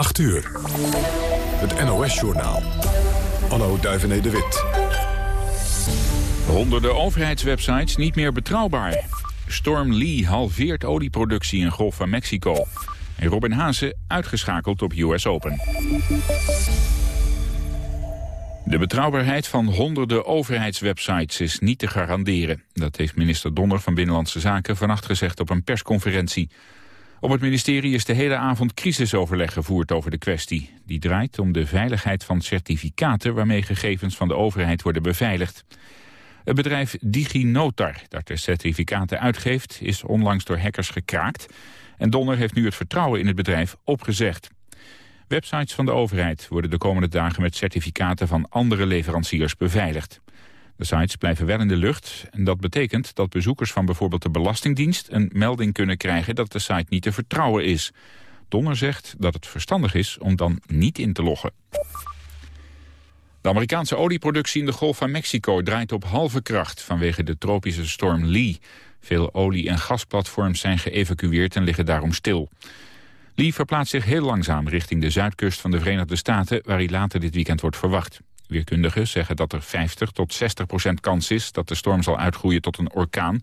8 uur. Het NOS-journaal. Anno Duivené de Wit. Honderden overheidswebsites niet meer betrouwbaar. Storm Lee halveert olieproductie in Golf van Mexico. En Robin Haase uitgeschakeld op US Open. De betrouwbaarheid van honderden overheidswebsites is niet te garanderen. Dat heeft minister Donner van Binnenlandse Zaken vannacht gezegd op een persconferentie. Op het ministerie is de hele avond crisisoverleg gevoerd over de kwestie. Die draait om de veiligheid van certificaten waarmee gegevens van de overheid worden beveiligd. Het bedrijf DigiNotar, dat de certificaten uitgeeft, is onlangs door hackers gekraakt. En Donner heeft nu het vertrouwen in het bedrijf opgezegd. Websites van de overheid worden de komende dagen met certificaten van andere leveranciers beveiligd. De sites blijven wel in de lucht en dat betekent dat bezoekers van bijvoorbeeld de Belastingdienst een melding kunnen krijgen dat de site niet te vertrouwen is. Donner zegt dat het verstandig is om dan niet in te loggen. De Amerikaanse olieproductie in de Golf van Mexico draait op halve kracht vanwege de tropische storm Lee. Veel olie- en gasplatforms zijn geëvacueerd en liggen daarom stil. Lee verplaatst zich heel langzaam richting de zuidkust van de Verenigde Staten... waar hij later dit weekend wordt verwacht. Weerkundigen zeggen dat er 50 tot 60 procent kans is... dat de storm zal uitgroeien tot een orkaan.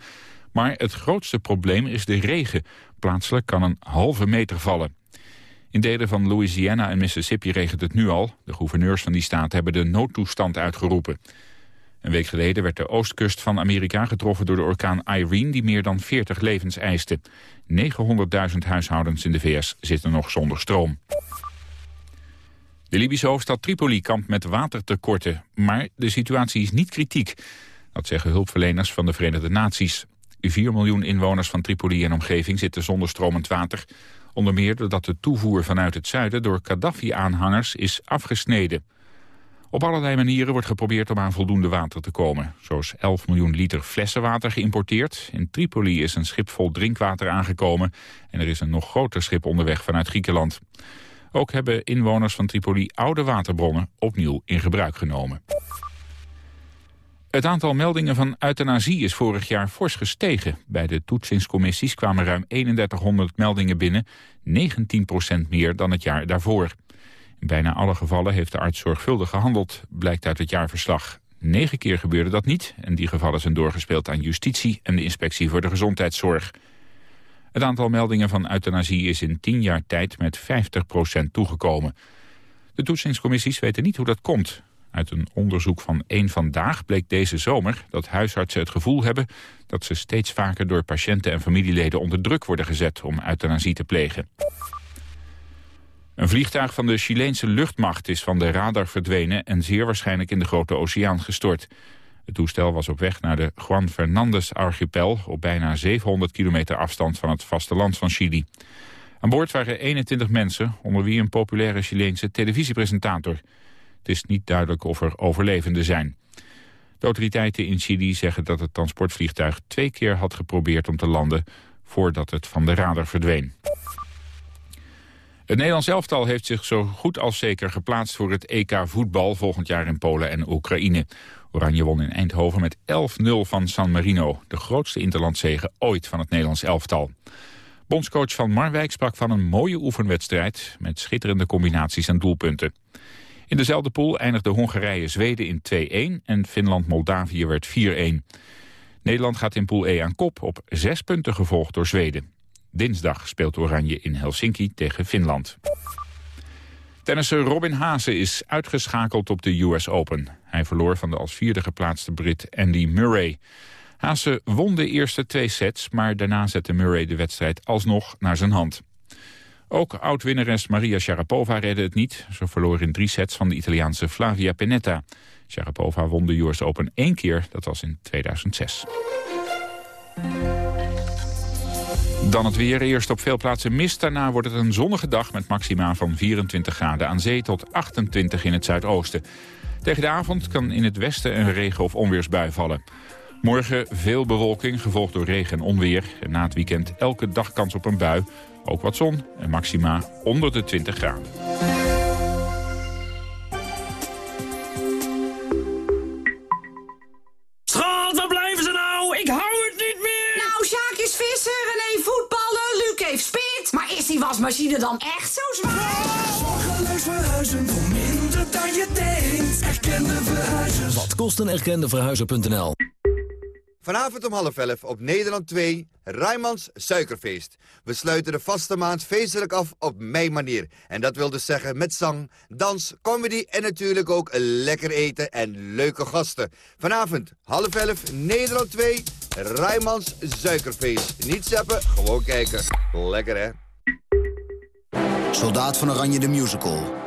Maar het grootste probleem is de regen. Plaatselijk kan een halve meter vallen. In delen van Louisiana en Mississippi regent het nu al. De gouverneurs van die staat hebben de noodtoestand uitgeroepen. Een week geleden werd de oostkust van Amerika getroffen door de orkaan Irene... die meer dan 40 levens eiste. 900.000 huishoudens in de VS zitten nog zonder stroom. De Libische hoofdstad Tripoli kampt met watertekorten. Maar de situatie is niet kritiek. Dat zeggen hulpverleners van de Verenigde Naties. 4 miljoen inwoners van Tripoli en omgeving zitten zonder stromend water. Onder meer doordat de toevoer vanuit het zuiden door Gaddafi-aanhangers is afgesneden. Op allerlei manieren wordt geprobeerd om aan voldoende water te komen. Zo is 11 miljoen liter flessenwater geïmporteerd. In Tripoli is een schip vol drinkwater aangekomen... en er is een nog groter schip onderweg vanuit Griekenland. Ook hebben inwoners van Tripoli oude waterbronnen opnieuw in gebruik genomen. Het aantal meldingen van euthanasie is vorig jaar fors gestegen. Bij de toetsingscommissies kwamen ruim 3100 meldingen binnen, 19% meer dan het jaar daarvoor. In bijna alle gevallen heeft de arts zorgvuldig gehandeld, blijkt uit het jaarverslag. Negen keer gebeurde dat niet en die gevallen zijn doorgespeeld aan justitie en de inspectie voor de gezondheidszorg. Het aantal meldingen van euthanasie is in tien jaar tijd met 50% toegekomen. De toetsingscommissies weten niet hoe dat komt. Uit een onderzoek van één Vandaag bleek deze zomer dat huisartsen het gevoel hebben dat ze steeds vaker door patiënten en familieleden onder druk worden gezet om euthanasie te plegen. Een vliegtuig van de Chileense luchtmacht is van de radar verdwenen en zeer waarschijnlijk in de Grote Oceaan gestort. Het toestel was op weg naar de Juan Fernandez-archipel... op bijna 700 kilometer afstand van het vasteland van Chili. Aan boord waren 21 mensen, onder wie een populaire Chileense televisiepresentator. Het is niet duidelijk of er overlevenden zijn. De autoriteiten in Chili zeggen dat het transportvliegtuig twee keer had geprobeerd om te landen... voordat het van de radar verdween. Het Nederlands elftal heeft zich zo goed als zeker geplaatst voor het EK voetbal volgend jaar in Polen en Oekraïne. Oranje won in Eindhoven met 11-0 van San Marino, de grootste interlandzege ooit van het Nederlands elftal. Bondscoach van Marwijk sprak van een mooie oefenwedstrijd met schitterende combinaties en doelpunten. In dezelfde pool eindigde Hongarije-Zweden in 2-1 en Finland-Moldavië werd 4-1. Nederland gaat in pool E aan kop op zes punten gevolgd door Zweden. Dinsdag speelt Oranje in Helsinki tegen Finland. Tennisser Robin Haase is uitgeschakeld op de US Open. Hij verloor van de als vierde geplaatste Brit Andy Murray. Haase won de eerste twee sets, maar daarna zette Murray de wedstrijd alsnog naar zijn hand. Ook oud-winnares Maria Sharapova redde het niet. Ze verloor in drie sets van de Italiaanse Flavia Pennetta. Sharapova won de US Open één keer, dat was in 2006. Dan het weer. Eerst op veel plaatsen mist. Daarna wordt het een zonnige dag met maxima van 24 graden aan zee tot 28 in het zuidoosten. Tegen de avond kan in het westen een regen- of onweersbui vallen. Morgen veel bewolking, gevolgd door regen en onweer. En na het weekend elke dag kans op een bui. Ook wat zon en maxima onder de 20 graden. wasmachine dan echt zo zwaar? Zorgeloos verhuizen dan je denkt. Erkende verhuizers. Wat kost een erkende verhuizer.nl? Vanavond om half elf op Nederland 2, Rijmans Suikerfeest. We sluiten de vaste maand feestelijk af op mijn manier. En dat wil dus zeggen met zang, dans, comedy en natuurlijk ook lekker eten en leuke gasten. Vanavond half elf, Nederland 2, Rijmans Suikerfeest. Niet zeppen, gewoon kijken. Lekker hè? Soldaat van Oranje de Musical.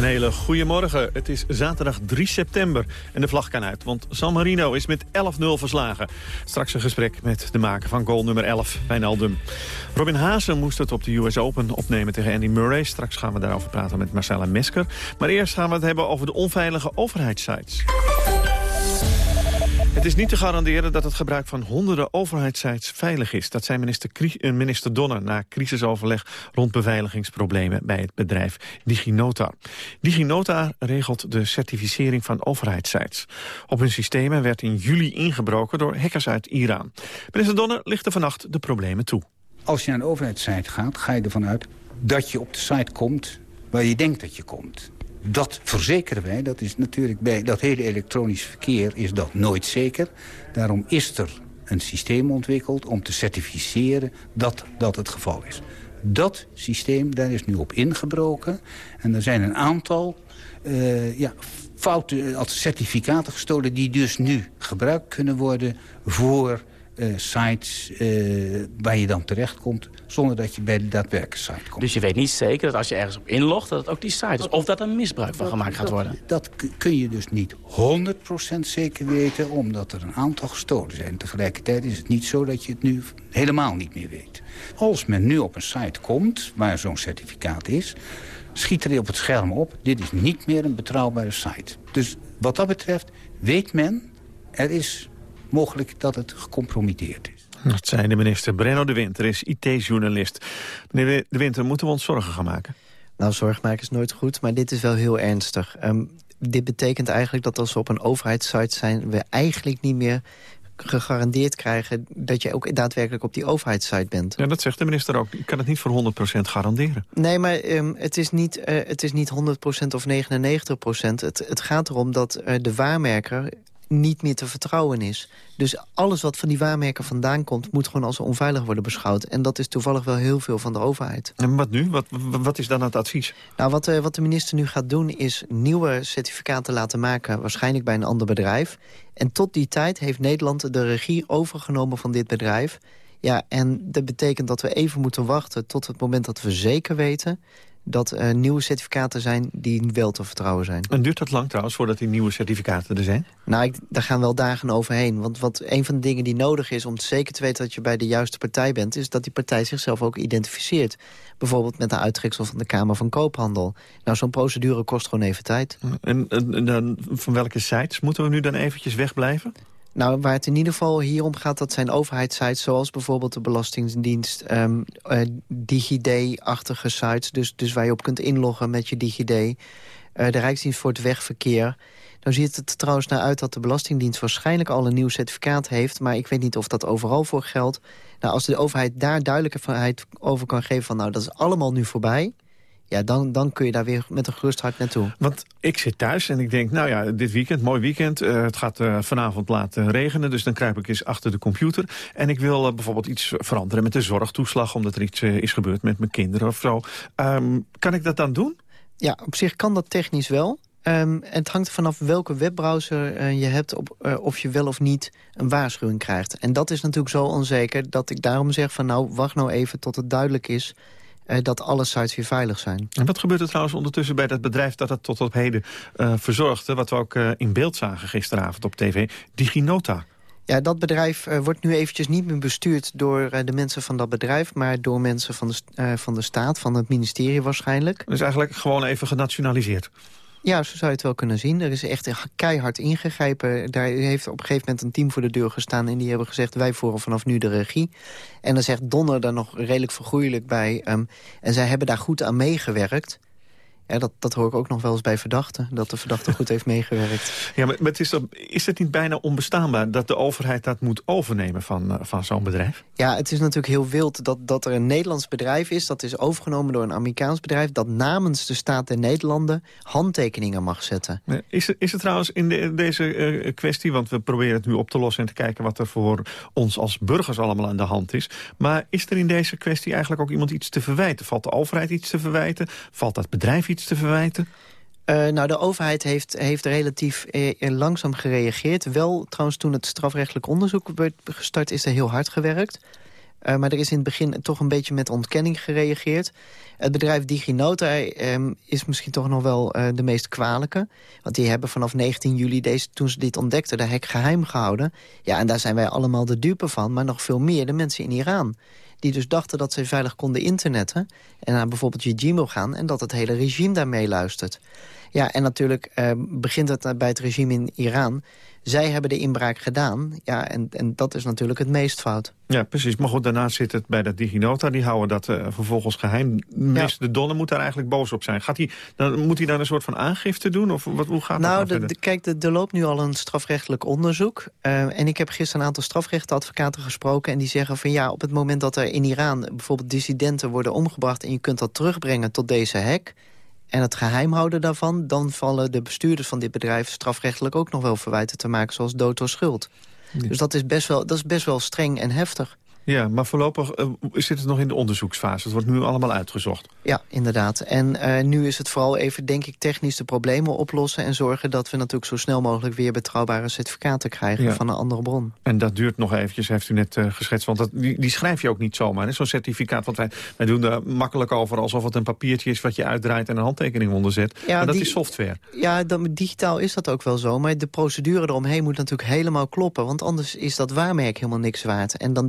Een hele goede morgen. Het is zaterdag 3 september en de vlag kan uit, want San Marino is met 11-0 verslagen. Straks een gesprek met de maker van goal nummer 11, Wijnaldum. Robin Hazen moest het op de US Open opnemen tegen Andy Murray. Straks gaan we daarover praten met Marcella Mesker. Maar eerst gaan we het hebben over de onveilige overheidssites. Het is niet te garanderen dat het gebruik van honderden overheidssites veilig is. Dat zei minister, eh, minister Donner na crisisoverleg rond beveiligingsproblemen bij het bedrijf DigiNota. DigiNota regelt de certificering van overheidssites. Op hun systemen werd in juli ingebroken door hackers uit Iran. Minister Donner lichtte vannacht de problemen toe. Als je naar een overheidssite gaat, ga je ervan uit dat je op de site komt waar je denkt dat je komt. Dat verzekeren wij. Dat is natuurlijk bij dat hele elektronisch verkeer is dat nooit zeker. Daarom is er een systeem ontwikkeld om te certificeren dat dat het geval is. Dat systeem, daar is nu op ingebroken. En er zijn een aantal uh, ja, fouten als certificaten gestolen... die dus nu gebruikt kunnen worden voor uh, sites waar je dan terechtkomt... zonder dat je bij de daadwerkelijke site komt. Dus je weet niet zeker dat als je ergens op inlogt... dat het ook die site is, of dat er misbruik van gemaakt gaat worden? Dat, dat kun je dus niet 100% zeker weten... omdat er een aantal gestolen zijn. Tegelijkertijd is het niet zo dat je het nu helemaal niet meer weet. Als men nu op een site komt waar zo'n certificaat is... schiet er op het scherm op, dit is niet meer een betrouwbare site. Dus wat dat betreft weet men, er is mogelijk dat het gecompromitteerd is. Dat zei de minister Brenno de Winter, is IT-journalist. Meneer de Winter, moeten we ons zorgen gaan maken? Nou, zorg maken is nooit goed, maar dit is wel heel ernstig. Um, dit betekent eigenlijk dat als we op een overheidssite zijn... we eigenlijk niet meer gegarandeerd krijgen dat je ook daadwerkelijk op die overheidssite bent. Ja, dat zegt de minister ook. Ik kan het niet voor 100% garanderen. Nee, maar um, het, is niet, uh, het is niet 100% of 99%. Het, het gaat erom dat uh, de waarmerker niet meer te vertrouwen is. Dus alles wat van die waarmerken vandaan komt... moet gewoon als onveilig worden beschouwd. En dat is toevallig wel heel veel van de overheid. En wat nu? Wat, wat is dan het advies? Nou, wat, uh, wat de minister nu gaat doen is nieuwe certificaten laten maken... waarschijnlijk bij een ander bedrijf. En tot die tijd heeft Nederland de regie overgenomen van dit bedrijf... Ja, en dat betekent dat we even moeten wachten tot het moment dat we zeker weten dat er nieuwe certificaten zijn die wel te vertrouwen zijn. En duurt dat lang trouwens voordat die nieuwe certificaten er zijn? Nou, ik, daar gaan wel dagen overheen. Want wat een van de dingen die nodig is om zeker te weten dat je bij de juiste partij bent... is dat die partij zichzelf ook identificeert. Bijvoorbeeld met een uittreksel van de Kamer van Koophandel. Nou, zo'n procedure kost gewoon even tijd. En, en, en, van welke sites moeten we nu dan eventjes wegblijven? Nou, waar het in ieder geval hier om gaat, dat zijn overheidssites... zoals bijvoorbeeld de Belastingdienst, um, uh, DigiD-achtige sites... Dus, dus waar je op kunt inloggen met je DigiD. Uh, de Rijksdienst voor het Wegverkeer. Nou ziet het er trouwens naar uit dat de Belastingdienst... waarschijnlijk al een nieuw certificaat heeft... maar ik weet niet of dat overal voor geldt. Nou, als de overheid daar duidelijkheid over kan geven... van nou, dat is allemaal nu voorbij ja, dan, dan kun je daar weer met een gerust hart naartoe. Want ik zit thuis en ik denk, nou ja, dit weekend, mooi weekend. Uh, het gaat uh, vanavond laten regenen, dus dan kruip ik eens achter de computer. En ik wil uh, bijvoorbeeld iets veranderen met de zorgtoeslag... omdat er iets is gebeurd met mijn kinderen of zo. Um, kan ik dat dan doen? Ja, op zich kan dat technisch wel. Um, het hangt vanaf welke webbrowser je hebt... Op, of je wel of niet een waarschuwing krijgt. En dat is natuurlijk zo onzeker dat ik daarom zeg van... nou, wacht nou even tot het duidelijk is dat alle sites weer veilig zijn. En wat gebeurt er trouwens ondertussen bij dat bedrijf dat het tot op heden uh, verzorgde... wat we ook uh, in beeld zagen gisteravond op tv, DigiNota? Ja, dat bedrijf uh, wordt nu eventjes niet meer bestuurd door uh, de mensen van dat bedrijf... maar door mensen van de, uh, van de staat, van het ministerie waarschijnlijk. Dus eigenlijk gewoon even genationaliseerd? Ja, zo zou je het wel kunnen zien. Er is echt keihard ingegrepen. Daar heeft op een gegeven moment een team voor de deur gestaan... en die hebben gezegd, wij voeren vanaf nu de regie. En dan zegt Donner daar nog redelijk vergoeilijk bij. Um, en zij hebben daar goed aan meegewerkt... Ja, dat, dat hoor ik ook nog wel eens bij verdachten. Dat de verdachte goed heeft meegewerkt. Ja, maar, maar het is, is het niet bijna onbestaanbaar dat de overheid dat moet overnemen van, uh, van zo'n bedrijf? Ja, het is natuurlijk heel wild dat, dat er een Nederlands bedrijf is... dat is overgenomen door een Amerikaans bedrijf... dat namens de staat der Nederlanden handtekeningen mag zetten. Is het, is het trouwens in de, deze uh, kwestie... want we proberen het nu op te lossen en te kijken... wat er voor ons als burgers allemaal aan de hand is. Maar is er in deze kwestie eigenlijk ook iemand iets te verwijten? Valt de overheid iets te verwijten? Valt dat bedrijf iets te verwijten? Uh, nou, de overheid heeft, heeft relatief eh, langzaam gereageerd. Wel, trouwens, toen het strafrechtelijk onderzoek werd gestart... is er heel hard gewerkt. Uh, maar er is in het begin toch een beetje met ontkenning gereageerd. Het bedrijf DigiNota um, is misschien toch nog wel de meest kwalijke. Want die hebben vanaf 19 juli, deze, toen ze dit ontdekten, de hek geheim gehouden. Ja, en daar zijn wij allemaal de dupe van. Maar nog veel meer de mensen in Iran die dus dachten dat ze veilig konden internetten... en naar bijvoorbeeld je Gmail gaan... en dat het hele regime daarmee luistert. Ja, en natuurlijk eh, begint het bij het regime in Iran. Zij hebben de inbraak gedaan. Ja, en, en dat is natuurlijk het meest fout. Ja, precies. Maar goed, daarna zit het bij dat DigiNota. Die houden dat uh, vervolgens geheim. Minister ja. De Donner moet daar eigenlijk boos op zijn. Gaat hij, dan, moet hij dan een soort van aangifte doen? Of wat, hoe gaat nou, dat de, kijk, er loopt nu al een strafrechtelijk onderzoek. Uh, en ik heb gisteren een aantal strafrechtadvocaten gesproken... en die zeggen van ja, op het moment dat er in Iran... bijvoorbeeld dissidenten worden omgebracht... en je kunt dat terugbrengen tot deze hek en het geheim houden daarvan... dan vallen de bestuurders van dit bedrijf strafrechtelijk ook nog wel verwijten te maken... zoals dood door schuld. Dus dat is, best wel, dat is best wel streng en heftig. Ja, maar voorlopig uh, zit het nog in de onderzoeksfase. Het wordt nu allemaal uitgezocht. Ja, inderdaad. En uh, nu is het vooral even, denk ik, technisch de problemen oplossen... en zorgen dat we natuurlijk zo snel mogelijk weer betrouwbare certificaten krijgen ja. van een andere bron. En dat duurt nog eventjes, heeft u net uh, geschetst. Want dat, die, die, schrijf je ook niet zomaar, zo'n certificaat. Want wij, wij doen daar makkelijk over alsof het een papiertje is... wat je uitdraait en een handtekening onderzet. Ja, maar dat die, is software. Ja, dan, digitaal is dat ook wel zo. Maar de procedure eromheen moet natuurlijk helemaal kloppen. Want anders is dat waarmerk helemaal niks waard. En dan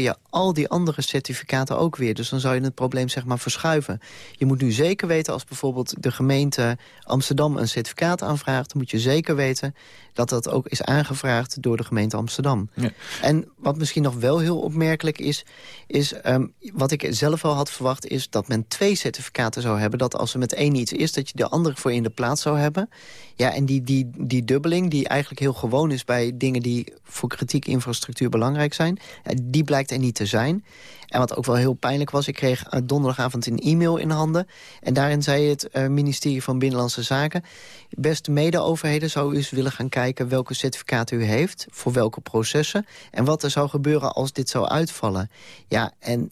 je al die andere certificaten ook weer. Dus dan zou je het probleem zeg maar verschuiven. Je moet nu zeker weten als bijvoorbeeld de gemeente Amsterdam een certificaat aanvraagt... dan moet je zeker weten dat dat ook is aangevraagd door de gemeente Amsterdam. Ja. En wat misschien nog wel heel opmerkelijk is... is um, wat ik zelf al had verwacht, is dat men twee certificaten zou hebben. Dat als er met één iets is, dat je de andere voor in de plaats zou hebben. Ja, en die, die, die dubbeling, die eigenlijk heel gewoon is... bij dingen die voor kritiek infrastructuur belangrijk zijn... die blijkt er niet te zijn. En wat ook wel heel pijnlijk was, ik kreeg donderdagavond een e-mail in handen. En daarin zei het uh, ministerie van Binnenlandse Zaken... beste mede-overheden zou u eens willen gaan kijken welke certificaten u heeft... voor welke processen en wat er zou gebeuren als dit zou uitvallen. Ja, en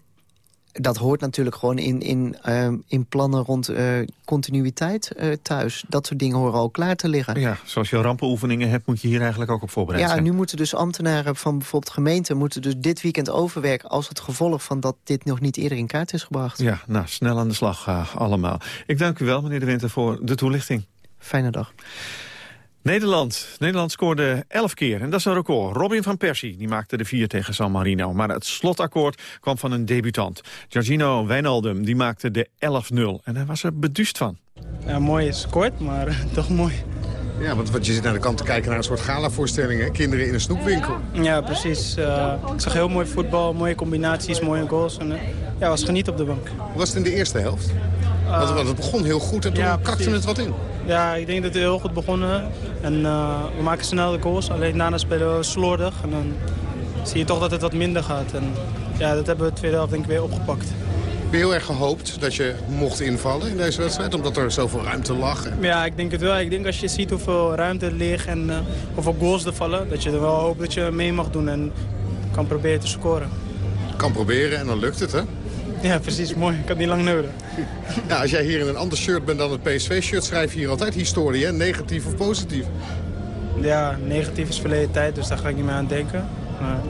dat hoort natuurlijk gewoon in, in, uh, in plannen rond uh, continuïteit uh, thuis. Dat soort dingen horen al klaar te liggen. Ja, zoals je rampenoefeningen hebt, moet je hier eigenlijk ook op voorbereid ja, zijn. Ja, nu moeten dus ambtenaren van bijvoorbeeld gemeenten... moeten dus dit weekend overwerken als het gevolg van dat dit nog niet eerder in kaart is gebracht. Ja, nou, snel aan de slag allemaal. Ik dank u wel, meneer De Winter, voor de toelichting. Fijne dag. Nederland. Nederland scoorde 11 keer en dat is een record. Robin van Persie die maakte de 4 tegen San Marino. Maar het slotakkoord kwam van een debutant. Giorgino Wijnaldum die maakte de 11-0. En hij was er beduust van. Ja, mooi is kort, maar toch mooi. Ja, want, want je zit naar de kant te kijken naar een soort gala-voorstelling, hè? Kinderen in een snoepwinkel. Ja, precies. Uh, ik zag heel mooi voetbal, mooie combinaties, mooie goals. En, uh, ja, was geniet op de bank. Hoe was het in de eerste helft? Want, het begon heel goed en toen ja, het wat in. Ja, ik denk dat het heel goed begonnen. En uh, we maken snel de goals. Alleen daarna spelen we slordig. En dan zie je toch dat het wat minder gaat. En ja, dat hebben we de tweede helft denk ik weer opgepakt. Heb je heel erg gehoopt dat je mocht invallen in deze wedstrijd? Omdat er zoveel ruimte lag? Ja, ik denk het wel. Ik denk als je ziet hoeveel ruimte er ligt en uh, hoeveel goals er vallen... dat je er wel hoopt dat je mee mag doen en kan proberen te scoren. Kan proberen en dan lukt het, hè? Ja, precies. Mooi. Ik had niet lang nodig. Ja, als jij hier in een ander shirt bent dan het PSV-shirt... schrijf je hier altijd historie, hè? Negatief of positief? Ja, negatief is verleden tijd, dus daar ga ik niet meer aan denken. Maar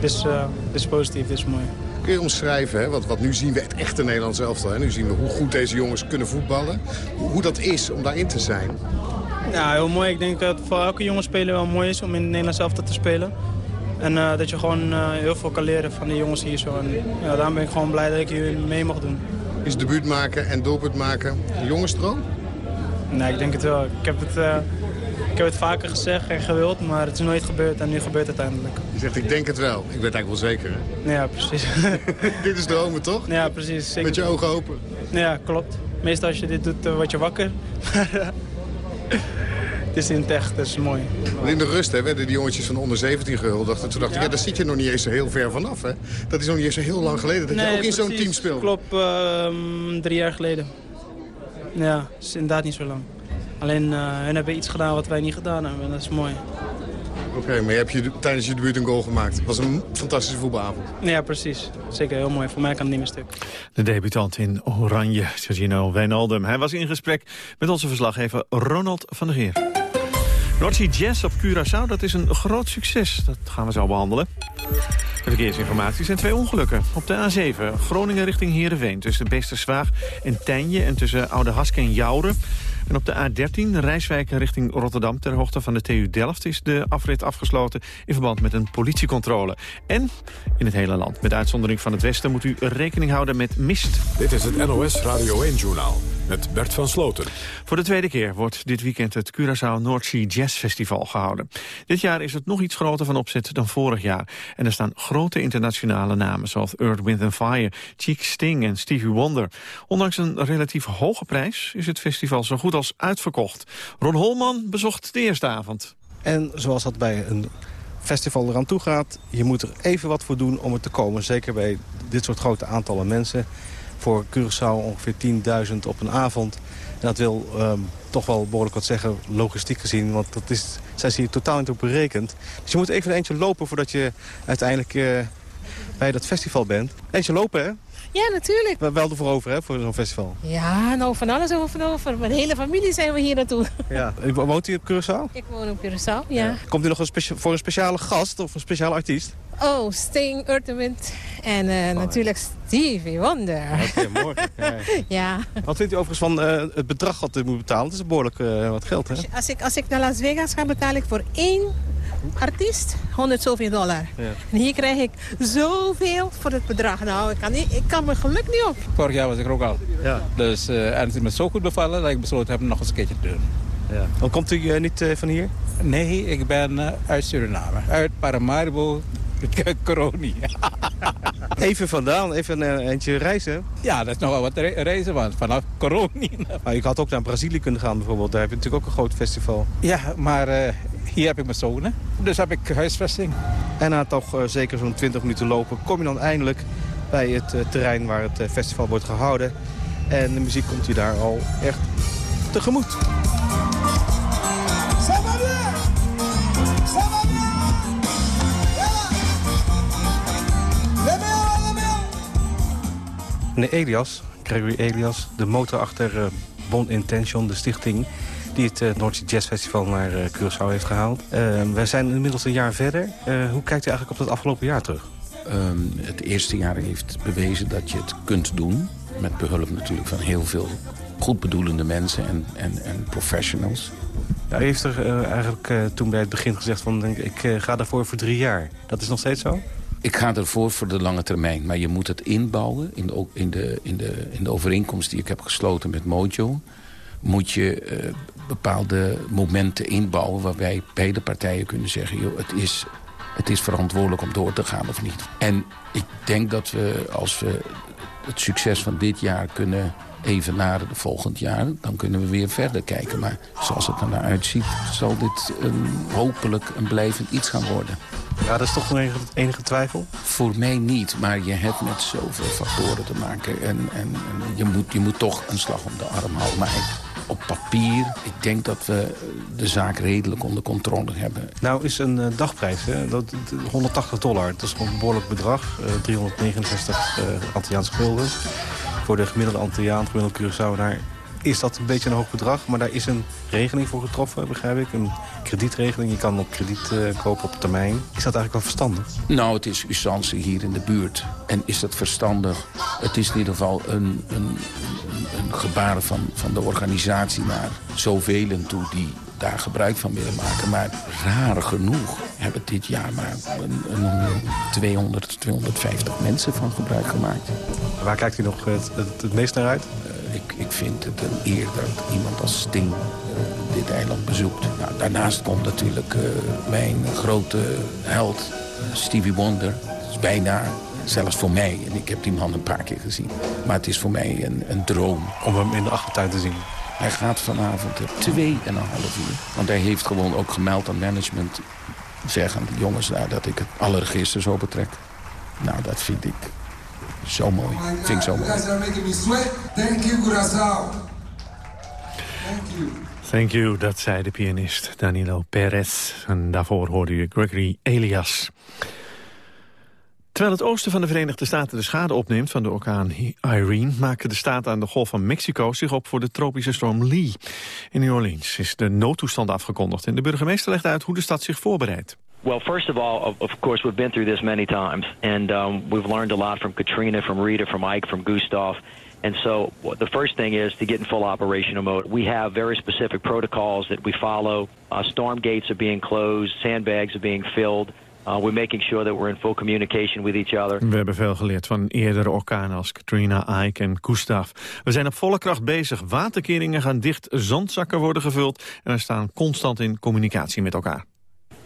dit is, uh, dit is positief, dit is mooi. Kun je omschrijven, hè? Want, wat nu zien we het echte Nederlands elftal. Hè? Nu zien we hoe goed deze jongens kunnen voetballen. Hoe, dat is om daarin te zijn. Ja, heel mooi. Ik denk dat het voor elke jonge speler wel mooi is om in het Nederlands elftal te spelen. En eh, dat je gewoon eh, heel veel kan leren van die jongens hier zo. En ja, daarom ben ik gewoon blij dat ik hier mee mag doen. Is debuut maken en doelpunt maken een jongensdroom? Nee, ik denk het wel. Ik heb het, eh, ik heb het vaker gezegd en gewild, maar het is nooit gebeurd en nu gebeurt het uiteindelijk. Je zegt, ik denk het wel. Ik weet eigenlijk wel zeker, hè? Ja, precies. dit is dromen, toch? Ja, precies. Zeker. Met je ogen open? Ja, klopt. Meestal als je dit doet, word je wakker. het is in het echt, dat is mooi. In de rust hè, werden die jongetjes van onder 17 gehuldigd. En toen dacht ik, ja. daar zit je nog niet eens zo heel ver vanaf. Hè? Dat is nog niet eens zo heel lang geleden dat nee, je ook in zo'n team speelde. Klopt, uh, drie jaar geleden. Ja, dat is inderdaad niet zo lang. Alleen, uh, hun hebben iets gedaan wat wij niet gedaan hebben. En dat is mooi. Oké, okay, maar heb je tijdens je debuut een goal gemaakt. Het was een fantastische voetbalavond. Ja, precies. Zeker heel mooi. Voor mij kan het niet meer stuk. De debutant in Oranje, Sergino Wijnaldum. Hij was in gesprek met onze verslaggever Ronald van der Geer. Noordzee Jazz op Curaçao, dat is een groot succes. Dat gaan we zo behandelen. De verkeersinformatie zijn twee ongelukken. Op de A7, Groningen richting Heerenveen... tussen Beesterswaag en Tijnje en tussen Oude Hask en Jouren... En op de A13, Rijswijk richting Rotterdam... ter hoogte van de TU Delft is de afrit afgesloten... in verband met een politiecontrole. En in het hele land, met uitzondering van het westen... moet u rekening houden met mist. Dit is het NOS Radio 1-journaal met Bert van Sloten. Voor de tweede keer wordt dit weekend het Curaçao North Sea Jazz Festival gehouden. Dit jaar is het nog iets groter van opzet dan vorig jaar. En er staan grote internationale namen zoals Earth, Wind Fire, Cheek Sting en Stevie Wonder. Ondanks een relatief hoge prijs is het festival zo goed als uitverkocht. Ron Holman bezocht de eerste avond. En zoals dat bij een festival eraan toe gaat, je moet er even wat voor doen om er te komen. Zeker bij dit soort grote aantallen mensen voor Curaçao ongeveer 10.000 op een avond. En dat wil um, toch wel behoorlijk wat zeggen, logistiek gezien. Want dat is, zijn ze hier totaal niet op berekend. Dus je moet even een eentje lopen voordat je uiteindelijk uh, bij dat festival bent. Eentje lopen, hè? Ja, natuurlijk. Wel ervoor over, hè, voor zo'n festival? Ja, nou van alles over over. Mijn hele familie zijn we hier naartoe. Ja. Woont u op Curaçao? Ik woon op Curaçao, ja. ja. Komt u nog een voor een speciale gast of een speciale artiest? Oh, Sting, Earth en uh, oh, natuurlijk Stevie Wonder. Oké, okay, mooi. Ja. ja. Wat vindt u overigens van uh, het bedrag wat u moet betalen? Dat is behoorlijk uh, wat geld, hè? Als ik, als ik naar Las Vegas ga, betaal ik voor één artiest 100 zoveel dollar. Ja. En hier krijg ik zoveel voor het bedrag. Nou, ik kan, niet, ik kan mijn geluk niet op. Vorig jaar was ik er ook al. Ja. Dus, uh, en het is me zo goed bevallen dat ik besloten heb nog eens een keertje te doen. Ja. Dan komt u uh, niet uh, van hier? Nee, ik ben uit Suriname. Uit Paramaribo, Coroni. even vandaan, even een eentje reizen. Ja, dat is nogal wat re reizen, want vanaf Coroni. maar je had ook naar Brazilië kunnen gaan bijvoorbeeld. Daar heb je natuurlijk ook een groot festival. Ja, maar uh, hier heb ik mijn zonen. Dus heb ik huisvesting. En na toch uh, zeker zo'n 20 minuten lopen kom je dan eindelijk bij het uh, terrein waar het festival wordt gehouden. En de muziek komt je daar al echt tegemoet. Meneer Elias, Gregory Elias, de motor achter uh, Bon Intention, de stichting... die het uh, Noordse Jazz Festival naar uh, Curaçao heeft gehaald. wij zijn inmiddels een jaar verder. hoe kijkt u eigenlijk op het afgelopen jaar terug? Um, het eerste jaar heeft bewezen dat je het kunt doen. Met behulp natuurlijk van heel veel goedbedoelende mensen en, en, en professionals. Ja, u heeft er eigenlijk toen bij het begin gezegd van ik ga daarvoor voor drie jaar. Dat is nog steeds zo? Ik ga ervoor voor de lange termijn. Maar je moet het inbouwen in de, in de, in de, in de overeenkomst die ik heb gesloten met Mojo. Moet je uh, bepaalde momenten inbouwen waarbij beide partijen kunnen zeggen... Joh, het, is, het is verantwoordelijk om door te gaan of niet. En ik denk dat we als we het succes van dit jaar kunnen even naar het volgend jaar, dan kunnen we weer verder kijken. Maar zoals het er naar uitziet, zal dit een, hopelijk een blijvend iets gaan worden. Ja, dat is toch enige, enige twijfel? Voor mij niet, maar je hebt met zoveel factoren te maken. En, en, en, je, moet, je moet toch een slag om de arm houden. Maar ik, op papier, ik denk dat we de zaak redelijk onder controle hebben. Nou is een uh, dagprijs, hè? Dat, 180 dollar, dat is gewoon een behoorlijk bedrag. Uh, 369 uh, Antilliaanse gulden. Voor de gemiddelde Antilliaan, gemiddelde Curaçao, is dat een beetje een hoog bedrag. Maar daar is een regeling voor getroffen, begrijp ik. Een kredietregeling. Je kan op krediet uh, kopen op termijn. Is dat eigenlijk wel verstandig? Nou, het is usance hier in de buurt. En is dat verstandig? Het is in ieder geval een, een, een, een gebaar van, van de organisatie naar zoveel toe die daar gebruik van willen maken. Maar raar genoeg hebben dit jaar maar een, een 200, 250 mensen van gebruik gemaakt. Waar kijkt u nog het, het, het meest naar uit? Uh, ik, ik vind het een eer dat iemand als Sting uh, dit eiland bezoekt. Nou, daarnaast komt natuurlijk uh, mijn grote held Stevie Wonder. Het is bijna Zelfs voor mij. En ik heb die man een paar keer gezien. Maar het is voor mij een, een droom. Om hem in de achtertuin te zien? Hij gaat vanavond twee en een half uur. Want hij heeft gewoon ook gemeld aan management. Zeggen, jongens, nou, dat ik het alle registers opentrek. Nou, dat vind ik zo mooi. Oh vind ik zo mooi. Thank you, Curaçao. Thank you. Thank you, dat zei de pianist Danilo Perez. En daarvoor hoorde je Gregory Elias. Terwijl het oosten van de Verenigde Staten de schade opneemt van de orkaan Irene... maken de staten aan de Golf van Mexico zich op voor de tropische storm Lee. In New Orleans is de noodtoestand afgekondigd en de burgemeester legt uit hoe de stad zich voorbereidt. Well, first of all, of course, we've been through this many times, and um, we've learned a lot from Katrina, from Rita, from Ike, from Gustav. And so the first thing is to get in full operational mode. We have very specific protocols that we follow. Uh, storm gates are being closed, sandbags are being filled. Uh, we're making sure that we're in full communication with each other. We hebben veel geleerd van eerdere orkanen als Katrina, Ike en Gustav. We zijn op volle kracht bezig. Waterkeringen gaan dicht, zandzakken worden gevuld... en we staan constant in communicatie met elkaar.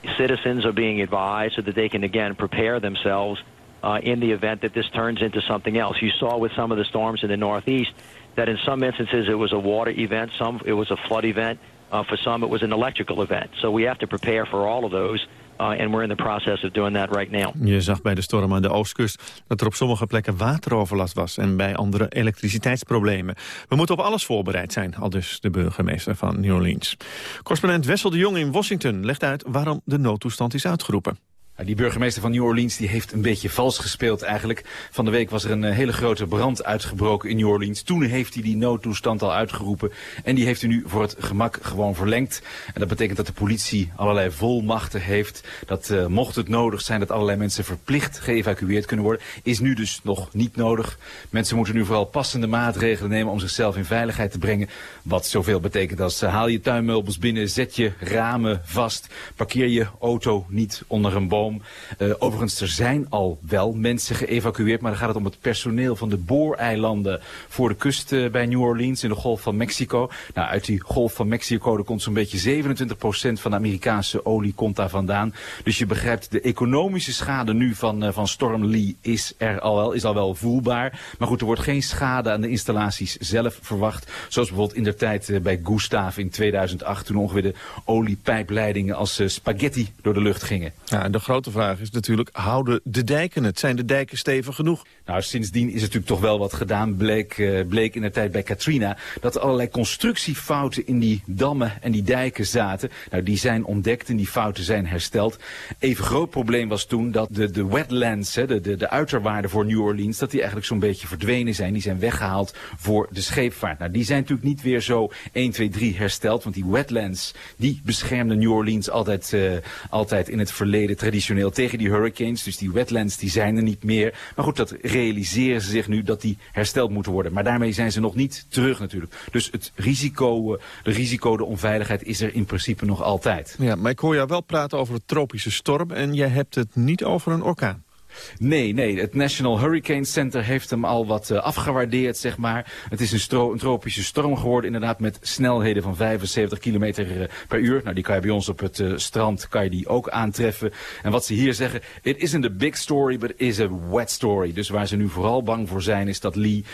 Citizens are being advised so that they can again prepare themselves... Uh, in the event that this turns into something else. You saw with some of the storms in the Northeast... that in some instances it was a water event, some it was a flood event... Uh, for some it was an electrical event. So we have to prepare for all of those... Uh, and we're in the process of doing that right now. Je zag bij de storm aan de oostkust dat er op sommige plekken wateroverlast was en bij andere elektriciteitsproblemen. We moeten op alles voorbereid zijn, al dus de burgemeester van New Orleans. Correspondent Wessel de Jong in Washington legt uit waarom de noodtoestand is uitgeroepen. Die burgemeester van New Orleans die heeft een beetje vals gespeeld eigenlijk. Van de week was er een eh, hele grote brand uitgebroken in New Orleans. Toen heeft hij die noodtoestand al uitgeroepen. En die heeft hij nu voor het gemak gewoon verlengd. En dat betekent dat de politie allerlei volmachten heeft. Dat uh, mocht het nodig zijn dat allerlei mensen verplicht geëvacueerd kunnen worden. Is nu dus nog niet nodig. Mensen moeten nu vooral passende maatregelen nemen om zichzelf in veiligheid te brengen. Wat zoveel betekent als uh, haal je tuinmeubels binnen, zet je ramen vast. Parkeer je auto niet onder een boom. Uh, overigens, er zijn al wel mensen geëvacueerd, maar dan gaat het om het personeel van de booreilanden voor de kust uh, bij New Orleans in de Golf van Mexico. Nou, uit die Golf van Mexico, komt zo'n beetje 27% van de Amerikaanse olie komt daar vandaan. Dus je begrijpt, de economische schade nu van, uh, van Storm Lee is er al wel, is al wel voelbaar. Maar goed, er wordt geen schade aan de installaties zelf verwacht. Zoals bijvoorbeeld in de tijd bij Gustav in 2008, toen ongeveer de oliepijpleidingen als spaghetti door de lucht gingen. De grote vraag is natuurlijk, houden de dijken het? Zijn de dijken stevig genoeg? Nou, sindsdien is natuurlijk toch wel wat gedaan. Bleek, uh, bleek in de tijd bij Katrina dat er allerlei constructiefouten in die dammen en die dijken zaten. Nou, die zijn ontdekt en die fouten zijn hersteld. Even groot probleem was toen dat de, de wetlands, hè, de, de, de uiterwaarden voor New Orleans, dat die eigenlijk zo'n beetje verdwenen zijn. Die zijn weggehaald voor de scheepvaart. Nou, die zijn natuurlijk niet weer zo 1, 2, 3 hersteld. Want die wetlands, die beschermden New Orleans altijd, uh, altijd in het verleden traditioneel tegen die hurricanes. Dus die wetlands die zijn er niet meer. Maar goed, dat realiseren ze zich nu dat die hersteld moeten worden. Maar daarmee zijn ze nog niet terug natuurlijk. Dus het risico, eh, de risico, de onveiligheid is er in principe nog altijd. Ja, maar ik hoor jou wel praten over een tropische storm en jij hebt het niet over een orkaan. Nee, nee. Het National Hurricane Center heeft hem al wat uh, afgewaardeerd, zeg maar. Het is een, tropische storm geworden, inderdaad, met snelheden van 75 kilometer uh, per uur. Nou, die kan je bij ons op het uh, strand kan je die ook aantreffen. En wat ze hier zeggen, it isn't a big story, but it is a wet story. Dus waar ze nu vooral bang voor zijn, is dat Lee,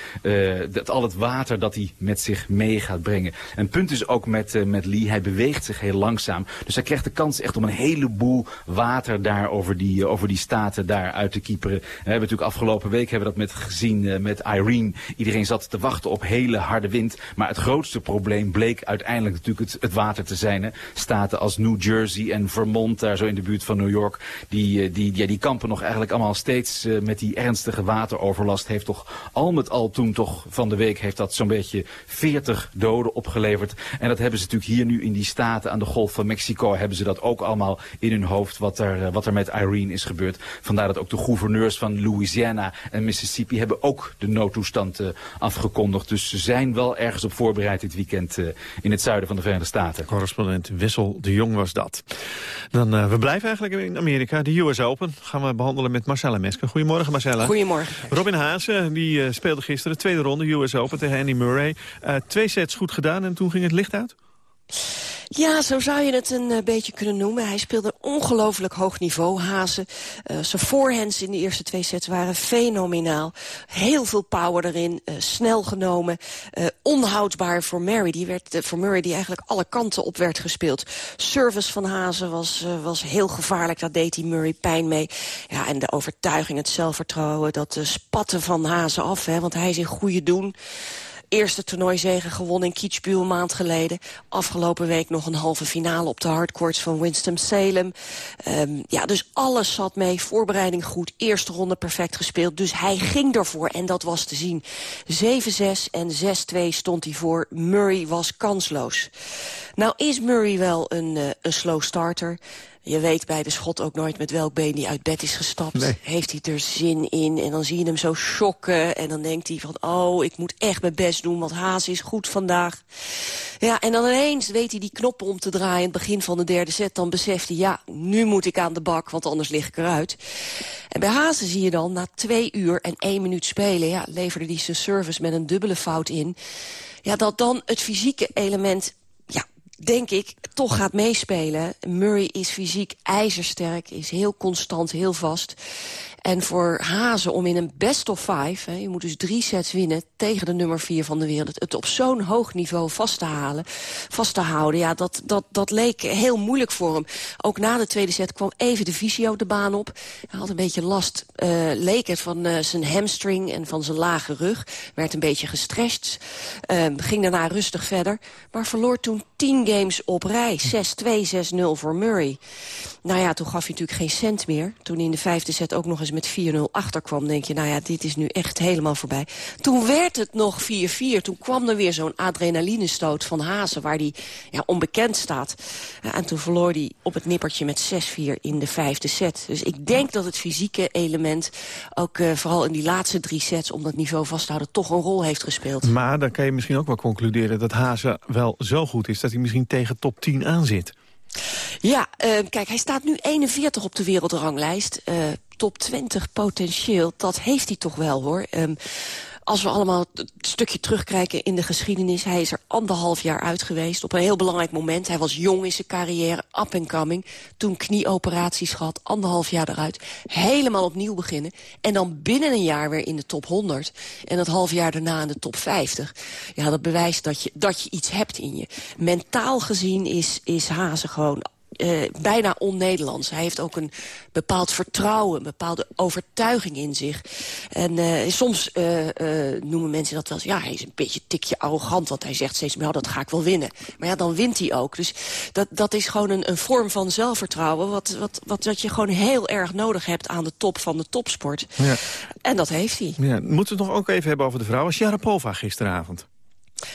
dat al het water dat hij met zich mee gaat brengen. En punt is ook met, met Lee, hij beweegt zich heel langzaam. Dus hij krijgt de kans echt om een heleboel water daar over die, over die staten daar uit te keeperen. We hebben natuurlijk afgelopen week hebben we dat met gezien uh, met Irene. Iedereen zat te wachten op hele harde wind. Maar het grootste probleem bleek uiteindelijk natuurlijk het, het water te zijn. Hè. Staten als New Jersey en Vermont, daar zo in de buurt van New York, die, uh, die, ja, die kampen nog eigenlijk allemaal steeds uh, met die ernstige wateroverlast. Heeft toch al met al toen toch van de week heeft dat zo'n beetje 40 doden opgeleverd. En dat hebben ze natuurlijk hier nu in die staten aan de Golf van Mexico, hebben ze dat ook allemaal in hun hoofd wat er, wat er met Irene is gebeurd. Vandaar dat ook de gouverneurs van Louisiana en Mississippi hebben ook de noodtoestand uh, afgekondigd. Dus ze zijn wel ergens op voorbereid dit weekend uh, in het zuiden van de Verenigde Staten. Correspondent Wessel de Jong was dat. Dan, uh, we blijven eigenlijk in Amerika. De US Open gaan we behandelen met Marcella Mesker. Goedemorgen Marcella. Goedemorgen. Robin Haase die speelde gisteren de tweede ronde US Open tegen Andy Murray. twee sets goed gedaan en toen ging het licht uit? Ja, zo zou je het een uh, beetje kunnen noemen. Hij speelde ongelooflijk hoog niveau, Hazen. Uh, zijn forehands in de eerste twee sets waren fenomenaal. Heel veel power erin, uh, snel genomen. onhoudbaar voor Murray, die werd, voor Murray, die eigenlijk alle kanten op werd gespeeld. Service van Hazen was, was heel gevaarlijk, daar deed hij Murray pijn mee. Ja, en de overtuiging, het zelfvertrouwen, dat spatten van Hazen af. Hè, want hij is in goede doen eerste toernooizegen gewonnen in Kitzbühel een maand geleden. Afgelopen week nog een halve finale op de hardcourts van Winston-Salem. Um, ja, dus alles zat mee. Voorbereiding goed. Eerste ronde perfect gespeeld. Dus hij ging ervoor en dat was te zien. 7-6 en 6-2 stond hij voor. Murray was kansloos. Nou is Murray wel een, uh, een slow starter. Je weet bij de schot ook nooit met welk been hij uit bed is gestapt. Nee. Heeft hij er zin in? En dan zie je hem zo shocken. En dan denkt hij van, oh, ik moet echt mijn best doen, want Haas is goed vandaag. Ja, en dan ineens weet hij die knoppen om te draaien in het begin van de derde set. Dan beseft hij, ja, nu moet ik aan de bak, want anders lig ik eruit. En bij Hazen zie je dan, na twee uur en één minuut spelen... ja, leverde hij zijn service met een dubbele fout in... Ja, dat dan het fysieke element denk ik, toch gaat meespelen. Murray is fysiek ijzersterk, is heel constant, heel vast. En voor Hazen om in een best of five, hè, je moet dus drie sets winnen... tegen de nummer vier van de wereld, het op zo'n hoog niveau vast te halen, vast te houden... ja, dat, dat, dat leek heel moeilijk voor hem. Ook na de tweede set kwam even de visio de baan op. Hij had een beetje last, uh, leek het, van uh, zijn hamstring en van zijn lage rug. Werd een beetje gestrest. Uh, ging daarna rustig verder. Maar verloor toen tien games op rij. 6-2, 6-0 voor Murray. Nou ja, toen gaf hij natuurlijk geen cent meer. Toen in de vijfde set ook nog eens met 4-0 achterkwam... denk je, nou ja, dit is nu echt helemaal voorbij. Toen werd het nog 4-4. Toen kwam er weer zo'n adrenalinestoot van Hazen... waar hij ja, onbekend staat. Ja, en toen verloor hij op het nippertje met 6-4 in de vijfde set. Dus ik denk dat het fysieke element... ook uh, vooral in die laatste drie sets... om dat niveau vast te houden, toch een rol heeft gespeeld. Maar dan kan je misschien ook wel concluderen... dat Hazen wel zo goed is dat hij misschien tegen top 10 aan zit. Ja, uh, kijk, hij staat nu 41 op de wereldranglijst. Uh, top 20 potentieel, dat heeft hij toch wel, hoor. Um, als we allemaal een stukje terugkijken in de geschiedenis... hij is er anderhalf jaar uit geweest op een heel belangrijk moment. Hij was jong in zijn carrière, up and coming. Toen knieoperaties gehad, anderhalf jaar eruit. Helemaal opnieuw beginnen. En dan binnen een jaar weer in de top 100. En dat half jaar daarna in de top 50. Ja, dat bewijst dat je, dat je iets hebt in je. Mentaal gezien is, is Hazen gewoon uh, bijna on-Nederlands. Hij heeft ook een bepaald vertrouwen, een bepaalde overtuiging in zich. En uh, soms uh, noemen mensen dat wel eens... ja, hij is een beetje tikje arrogant, want hij zegt steeds... nou, dat ga ik wel winnen. Maar ja, dan wint hij ook. Dus dat, dat is gewoon een, een vorm van zelfvertrouwen... Wat, wat, wat, wat je gewoon heel erg nodig hebt aan de top van de topsport. Ja. En dat heeft hij. Ja, moeten we het nog ook even hebben over de vrouw? Sharapova gisteravond.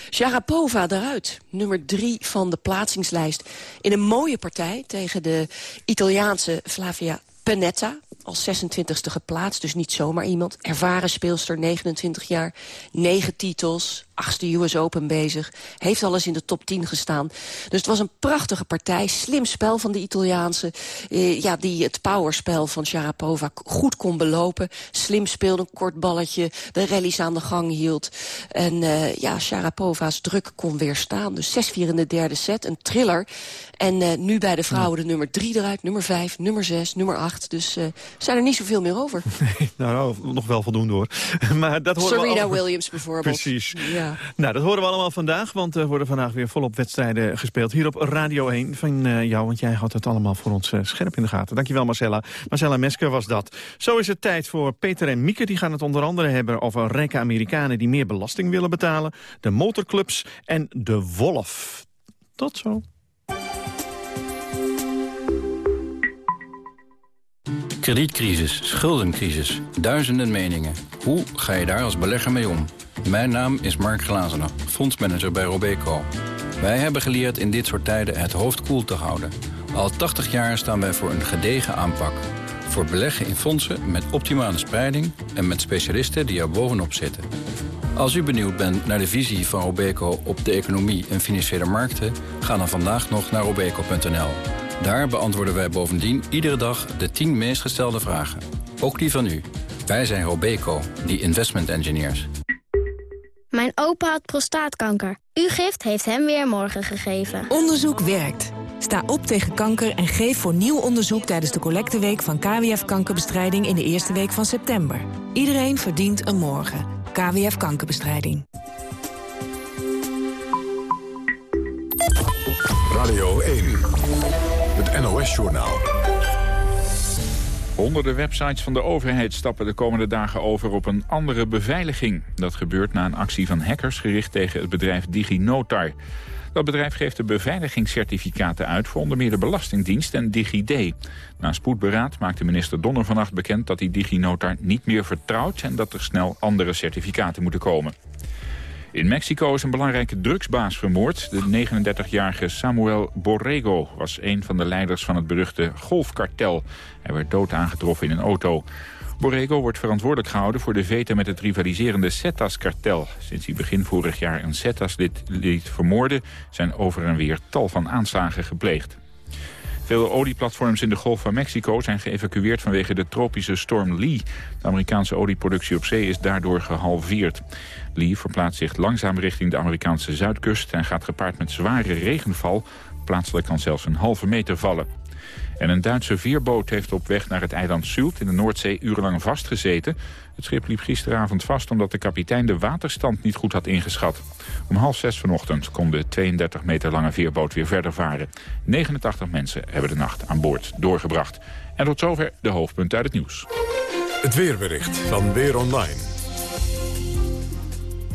Sharapova eruit, nummer drie van de plaatsingslijst. In een mooie partij tegen de Italiaanse Flavia Panetta. Als 26e geplaatst, dus niet zomaar iemand. Ervaren speelster, 29 jaar, negen titels, achtste US Open bezig. Heeft alles in de top 10 gestaan. Dus het was een prachtige partij. Slim spel van de Italiaanse. Eh, ja, die het powerspel van Sharapova goed kon belopen. Slim speelde, een kort balletje. De rallies aan de gang hield. En uh, ja, Sharapova's druk kon weerstaan. Dus 6-4 in de derde set. Een thriller. En uh, nu bij de vrouwen de nummer 3 eruit. Nummer 5, nummer 6, nummer 8. Dus uh, zijn er niet zoveel meer over. Nee, nou, nou nog wel voldoende hoor. maar dat Serena Williams bijvoorbeeld. Precies. Ja. Nou, dat horen we allemaal vandaag, want er worden vandaag weer volop wedstrijden gespeeld. Hier op Radio 1 van uh, jou, want jij houdt het allemaal voor ons uh, scherp in de gaten. Dankjewel Marcella. Marcella Mesker was dat. Zo is het tijd voor Peter en Mieke. Die gaan het onder andere hebben over rijke Amerikanen die meer belasting willen betalen. De motorclubs en de wolf. Tot zo. Kredietcrisis, schuldencrisis, duizenden meningen. Hoe ga je daar als belegger mee om? Mijn naam is Mark Glazener, fondsmanager bij Robeco. Wij hebben geleerd in dit soort tijden het hoofd koel te houden. Al 80 jaar staan wij voor een gedegen aanpak Voor beleggen in fondsen met optimale spreiding en met specialisten die er bovenop zitten. Als u benieuwd bent naar de visie van Robeco op de economie en financiële markten... ga dan vandaag nog naar robeco.nl. Daar beantwoorden wij bovendien iedere dag de 10 meest gestelde vragen. Ook die van u. Wij zijn Robeco, die investment engineers. Mijn opa had prostaatkanker. Uw gift heeft hem weer morgen gegeven. Onderzoek werkt. Sta op tegen kanker en geef voor nieuw onderzoek tijdens de collecteweek van KWF Kankerbestrijding in de eerste week van september. Iedereen verdient een morgen. KWF Kankerbestrijding. Radio 1, het NOS-journaal. Honderden websites van de overheid stappen de komende dagen over op een andere beveiliging. Dat gebeurt na een actie van hackers gericht tegen het bedrijf DigiNotar. Dat bedrijf geeft de beveiligingscertificaten uit voor onder meer de Belastingdienst en DigiD. Na spoedberaad maakte minister Donner vannacht bekend dat hij DigiNotar niet meer vertrouwt en dat er snel andere certificaten moeten komen. In Mexico is een belangrijke drugsbaas vermoord. De 39-jarige Samuel Borrego was een van de leiders van het beruchte golfkartel. Hij werd dood aangetroffen in een auto. Borrego wordt verantwoordelijk gehouden voor de vete met het rivaliserende Cetas-kartel. Sinds hij begin vorig jaar een Cetas-lid liet vermoorden... zijn over en weer tal van aanslagen gepleegd. Veel olieplatforms in de Golf van Mexico zijn geëvacueerd vanwege de tropische storm Lee. De Amerikaanse olieproductie op zee is daardoor gehalveerd. Lee verplaatst zich langzaam richting de Amerikaanse zuidkust... en gaat gepaard met zware regenval. Plaatselijk kan zelfs een halve meter vallen. En een Duitse veerboot heeft op weg naar het eiland Sult in de Noordzee urenlang vastgezeten. Het schip liep gisteravond vast omdat de kapitein de waterstand niet goed had ingeschat. Om half zes vanochtend kon de 32 meter lange veerboot weer verder varen. 89 mensen hebben de nacht aan boord doorgebracht. En tot zover de hoofdpunten uit het nieuws. Het weerbericht van Weer Online.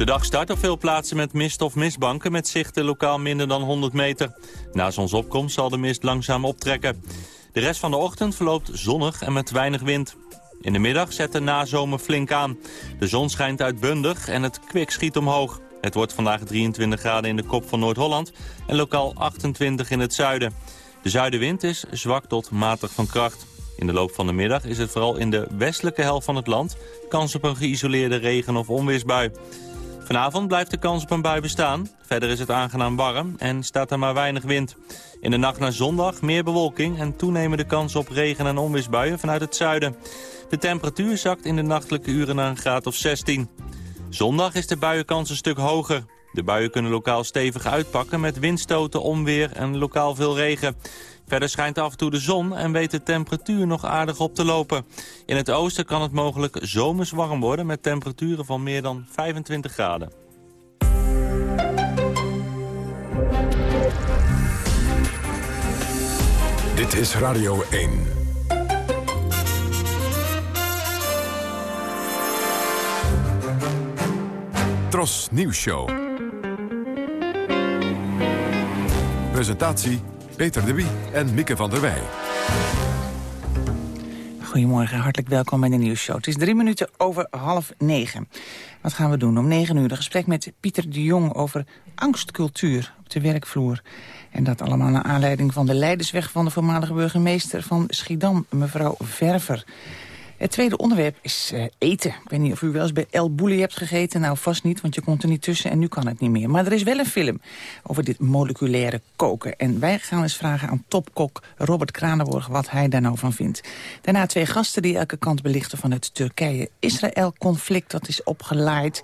De dag start op veel plaatsen met mist of mistbanken met zichten lokaal minder dan 100 meter. Na zonsopkomst zal de mist langzaam optrekken. De rest van de ochtend verloopt zonnig en met weinig wind. In de middag zet de nazomer flink aan. De zon schijnt uitbundig en het kwik schiet omhoog. Het wordt vandaag 23 graden in de kop van Noord-Holland en lokaal 28 in het zuiden. De zuidenwind is zwak tot matig van kracht. In de loop van de middag is het vooral in de westelijke helft van het land... kans op een geïsoleerde regen- of onweersbui. Vanavond blijft de kans op een bui bestaan. Verder is het aangenaam warm en staat er maar weinig wind. In de nacht naar zondag meer bewolking en toenemende kans op regen- en onweersbuien vanuit het zuiden. De temperatuur zakt in de nachtelijke uren naar een graad of 16. Zondag is de buienkans een stuk hoger. De buien kunnen lokaal stevig uitpakken met windstoten, onweer en lokaal veel regen. Verder schijnt af en toe de zon en weet de temperatuur nog aardig op te lopen. In het oosten kan het mogelijk zomers warm worden met temperaturen van meer dan 25 graden. Dit is Radio 1. Tros Nieuws Show. Presentatie Peter de Wie en Mieke van der Wij. Goedemorgen, hartelijk welkom bij de nieuwsshow. Het is drie minuten over half negen. Wat gaan we doen? Om negen uur een gesprek met Pieter de Jong over angstcultuur op de werkvloer. En dat allemaal naar aanleiding van de leidersweg van de voormalige burgemeester van Schiedam, mevrouw Verver. Het tweede onderwerp is uh, eten. Ik weet niet of u wel eens bij El Bulli hebt gegeten. Nou, vast niet, want je komt er niet tussen en nu kan het niet meer. Maar er is wel een film over dit moleculaire koken. En wij gaan eens vragen aan topkok Robert Kranenborg wat hij daar nou van vindt. Daarna twee gasten die elke kant belichten van het Turkije-Israël-conflict. Dat is opgeleid.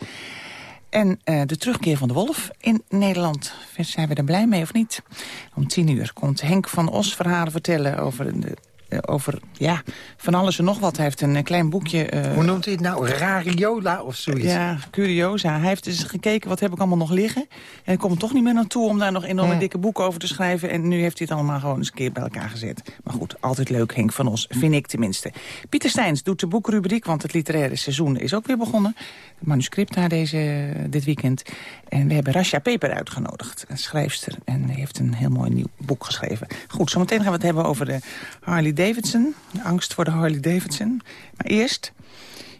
En uh, de terugkeer van de wolf in Nederland. Zijn we er blij mee of niet? Om tien uur komt Henk van Os verhalen vertellen over de eh, over ja, van alles en nog wat. Hij heeft een klein boekje... Uh, Hoe noemt hij het nou? Rariola of zoiets? Ja, curiosa. Hij heeft eens gekeken, wat heb ik allemaal nog liggen? En ik kom er toch niet meer naartoe om daar nog enorme mm. dikke boeken over te schrijven. En nu heeft hij het allemaal gewoon eens een keer bij elkaar gezet. Maar goed, altijd leuk, Henk van ons, vind ik tenminste. Pieter Steins doet de boekrubriek, want het literaire seizoen is ook weer begonnen. Het manuscript daar deze, dit weekend. En we hebben Rasha Peper uitgenodigd, een schrijfster. En die heeft een heel mooi nieuw boek geschreven. Goed, zometeen gaan we het hebben over de Harley Davidson. Angst voor de Harley Davidson. Maar eerst,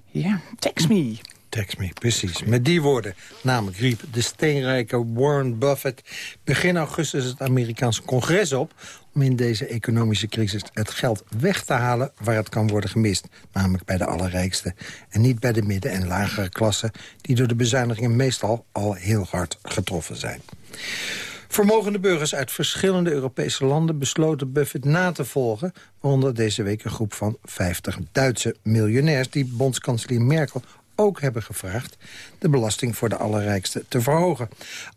ja, Text Me. Tax me, precies. Met die woorden, namelijk riep de steenrijke Warren Buffett... begin augustus het Amerikaanse congres op... om in deze economische crisis het geld weg te halen waar het kan worden gemist. Namelijk bij de allerrijkste. En niet bij de midden- en lagere klassen... die door de bezuinigingen meestal al heel hard getroffen zijn. Vermogende burgers uit verschillende Europese landen besloten Buffett na te volgen... waaronder deze week een groep van 50 Duitse miljonairs... die bondskanselier Merkel ook hebben gevraagd de belasting voor de allerrijkste te verhogen.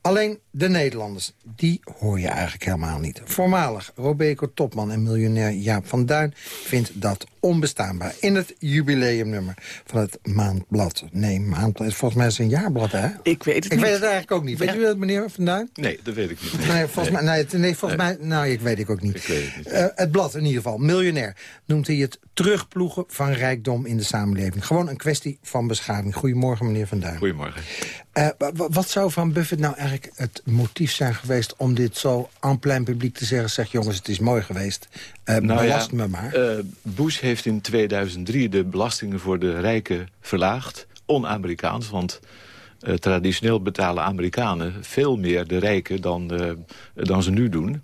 Alleen de Nederlanders, die hoor je eigenlijk helemaal niet. Voormalig Robeco-topman en miljonair Jaap van Duin vindt dat onbestaanbaar. In het jubileumnummer van het Maandblad. Nee, Maandblad, volgens mij is het een jaarblad, hè? Ik weet het ik niet. weet het eigenlijk ook niet. Weet u dat, meneer Van Duin? Nee, dat weet ik niet. Nee, volgens mij, nee, het- nee, volgens mij, nou, ik weet ik ook niet. Ik weet het niet. Eh, het blad in ieder geval, miljonair, noemt hij het terugploegen van rijkdom in de samenleving. Gewoon een kwestie van beschaving. Goedemorgen, meneer Van Duin. Goedemorgen. Eh, wa- wa- wat zou van Buffett nou eigenlijk het motief zijn geweest... om dit zo aan plein publiek te zeggen... zeg jongens, het is mooi geweest, Nou belast ja, me maar. eh, Bush heeft in 2003 de belastingen voor de rijken verlaagd. On-Amerikaans, want traditioneel betalen Amerikanen veel meer de rijken dan, dan ze nu doen.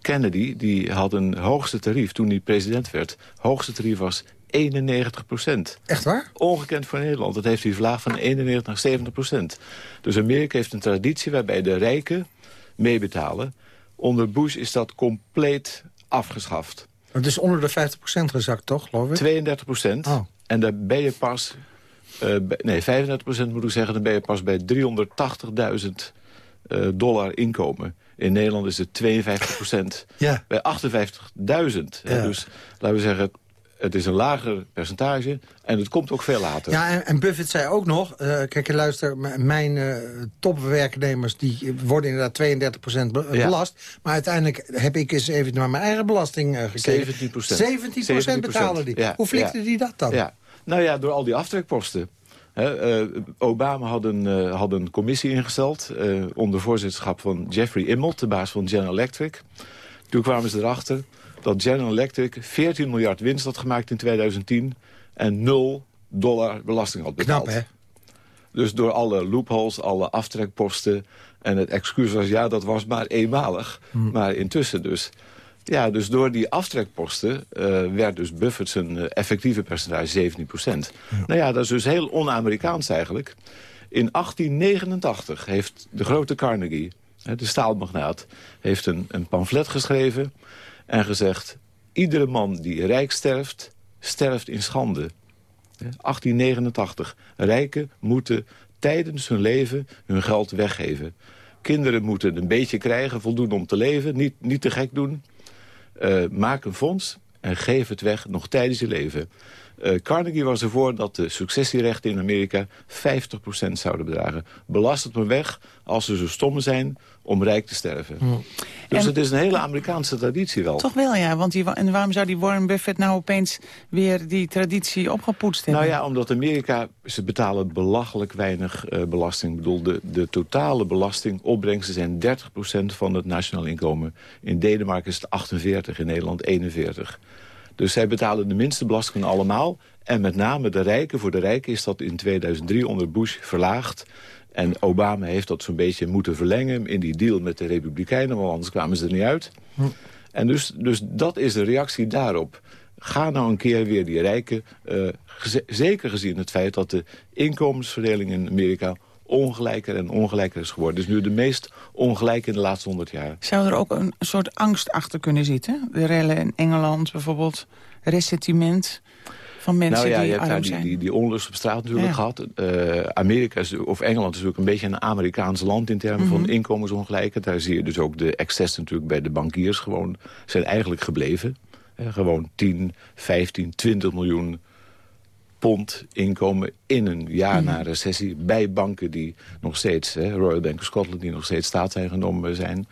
Kennedy die had een hoogste tarief toen hij president werd. Hoogste tarief was 91 procent. Echt waar? Ongekend voor Nederland. Dat heeft hij verlaagd van 91 naar 70 procent. Dus Amerika heeft een traditie waarbij de rijken meebetalen. Onder Bush is dat compleet afgeschaft. Het is onder de 50% gezakt, toch, geloof ik? 32 procent. Oh. En daar ben je pas... eh, nee, 35 procent moet ik zeggen. Dan ben je pas bij 380.000 eh, dollar inkomen. In Nederland is het 52 procent. Ja. Bij 58.000. hè. Ja. Dus laten we zeggen, het is een lager percentage. En het komt ook veel later. Ja, en, en Buffett zei ook nog... eh, kijk, luister, mijn eh, topwerknemers... die worden inderdaad 32% be- Ja. belast. Maar uiteindelijk heb ik eens even naar mijn eigen belasting eh, gekeken. 17 procent. 17 betalen die. Ja, Hoe flikte ja. die dat dan? Ja. Nou ja, door al die aftrekposten. Obama had een, had een commissie ingesteld... onder voorzitterschap van Jeffrey Immelt, de baas van General Electric. Toen kwamen ze erachter dat General Electric 14 miljard winst had gemaakt in 2010... en 0 dollar belasting had betaald. Knap, hè? Dus door alle loopholes, alle aftrekposten... en het excuus was, ja, dat was maar eenmalig. Hmm. Maar intussen dus... Ja, dus door die aftrekposten eh, werd dus Buffett zijn eh, effectieve percentage 17% Nou ja, dat is dus heel on-Amerikaans eigenlijk. In 1889 heeft de grote Carnegie, de staalmagnaat... heeft een, een pamflet geschreven en gezegd... iedere man die rijk sterft, sterft in schande. Hè, 1889. Rijken moeten tijdens hun leven hun geld weggeven. Kinderen moeten een beetje krijgen, voldoende om te leven. Niet, niet te gek doen. Eh, maak een fonds en geef het weg nog tijdens je leven. Eh, Carnegie was ervoor dat de successierechten in Amerika 50% zouden bedragen. Belast het maar weg als ze zo stom zijn om rijk te sterven. Dus En- het is een hele Amerikaanse traditie wel. Toch wel, ja. Want die, en waarom zou die Warren Buffett nou opeens weer die traditie opgepoetst hebben? Nou ja, omdat Amerika, ze betalen belachelijk weinig eh, belasting. Ik bedoel, de, de totale belastingopbrengsten zijn 30% van het nationaal inkomen. In Denemarken is het 48, in Nederland 41. Dus zij betalen de minste belasting allemaal. En met name de rijken, voor de rijken is dat in 2003 onder Bush verlaagd. En Obama heeft dat zo'n beetje moeten verlengen in die deal met de Republikeinen, want anders kwamen ze er niet uit. En dus, dus dat is de reactie daarop. Ga nou een keer weer die rijken, eh, zeker gezien het feit dat de inkomensverdeling in Amerika ongelijker en ongelijker is geworden. Het is nu de meest ongelijk in de laatste honderd jaar. Zou er ook een soort angst achter kunnen zitten? De rellen in Engeland bijvoorbeeld, ressentiment van mensen nou ja, die je hebt daar die, die onlust op straat natuurlijk Ja. gehad. Eh, Amerika is, of Engeland is natuurlijk een beetje een Amerikaans land in termen Mhm. van inkomensongelijkheid. Daar zie je dus ook de excessen natuurlijk bij de bankiers gewoon zijn eigenlijk gebleven. Eh, gewoon 10, 15, 20 miljoen pond inkomen in een jaar na een recessie... bij banken die nog steeds, hè, Royal Bank of Scotland... die nog steeds staatseigendom zijn.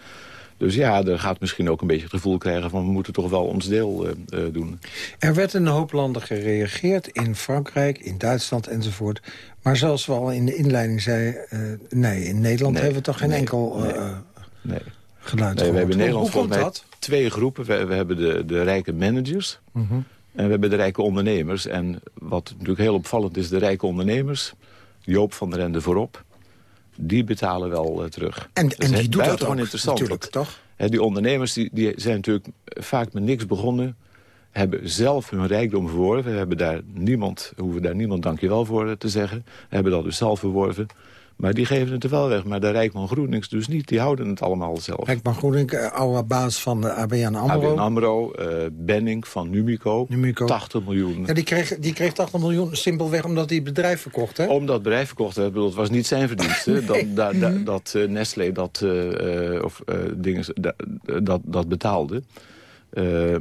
Dus ja, er gaat misschien ook een beetje het gevoel krijgen... van we moeten toch wel ons deel eh, eh, doen. Er werd in een hoop landen gereageerd, in Frankrijk, in Duitsland enzovoort. Maar zoals we al in de inleiding zeiden... eh, nee, in Nederland Nee, hebben we toch geen nee, enkel nee, nee. geluid Nee, we hebben in. Nederland Hoe, komt mij dat? twee groepen. We, we hebben de, de rijke managers Mhm. En we hebben de rijke ondernemers. En wat natuurlijk heel opvallend is, de rijke ondernemers... Joop van der Rende voorop... die betalen wel eh, terug. En, en die doet dat ook, interessant. natuurlijk, toch? hè, die ondernemers die, die zijn natuurlijk vaak met niks begonnen... hebben zelf hun rijkdom verworven. Hebben daar niemand, hoeven daar niemand dankjewel voor te zeggen. Hebben dat dus zelf verworven. Maar die geven het er wel weg. Maar de Rijkman Groenings dus niet. Die houden het allemaal zelf. Rijkman Groening, eh, oude baas van de ABN AMRO. ABN AMRO, eh, Benning van Numico, 80 miljoen. Ja, die kreeg, die kreeg 80 miljoen simpelweg omdat hij het bedrijf verkocht, hè? Omdat het bedrijf verkocht bedoel, het was niet zijn verdienste. Dat, da- da- dat eh, Nestlé dat, eh, eh, of, eh, dingen, da- dat, dat betaalde. Eh,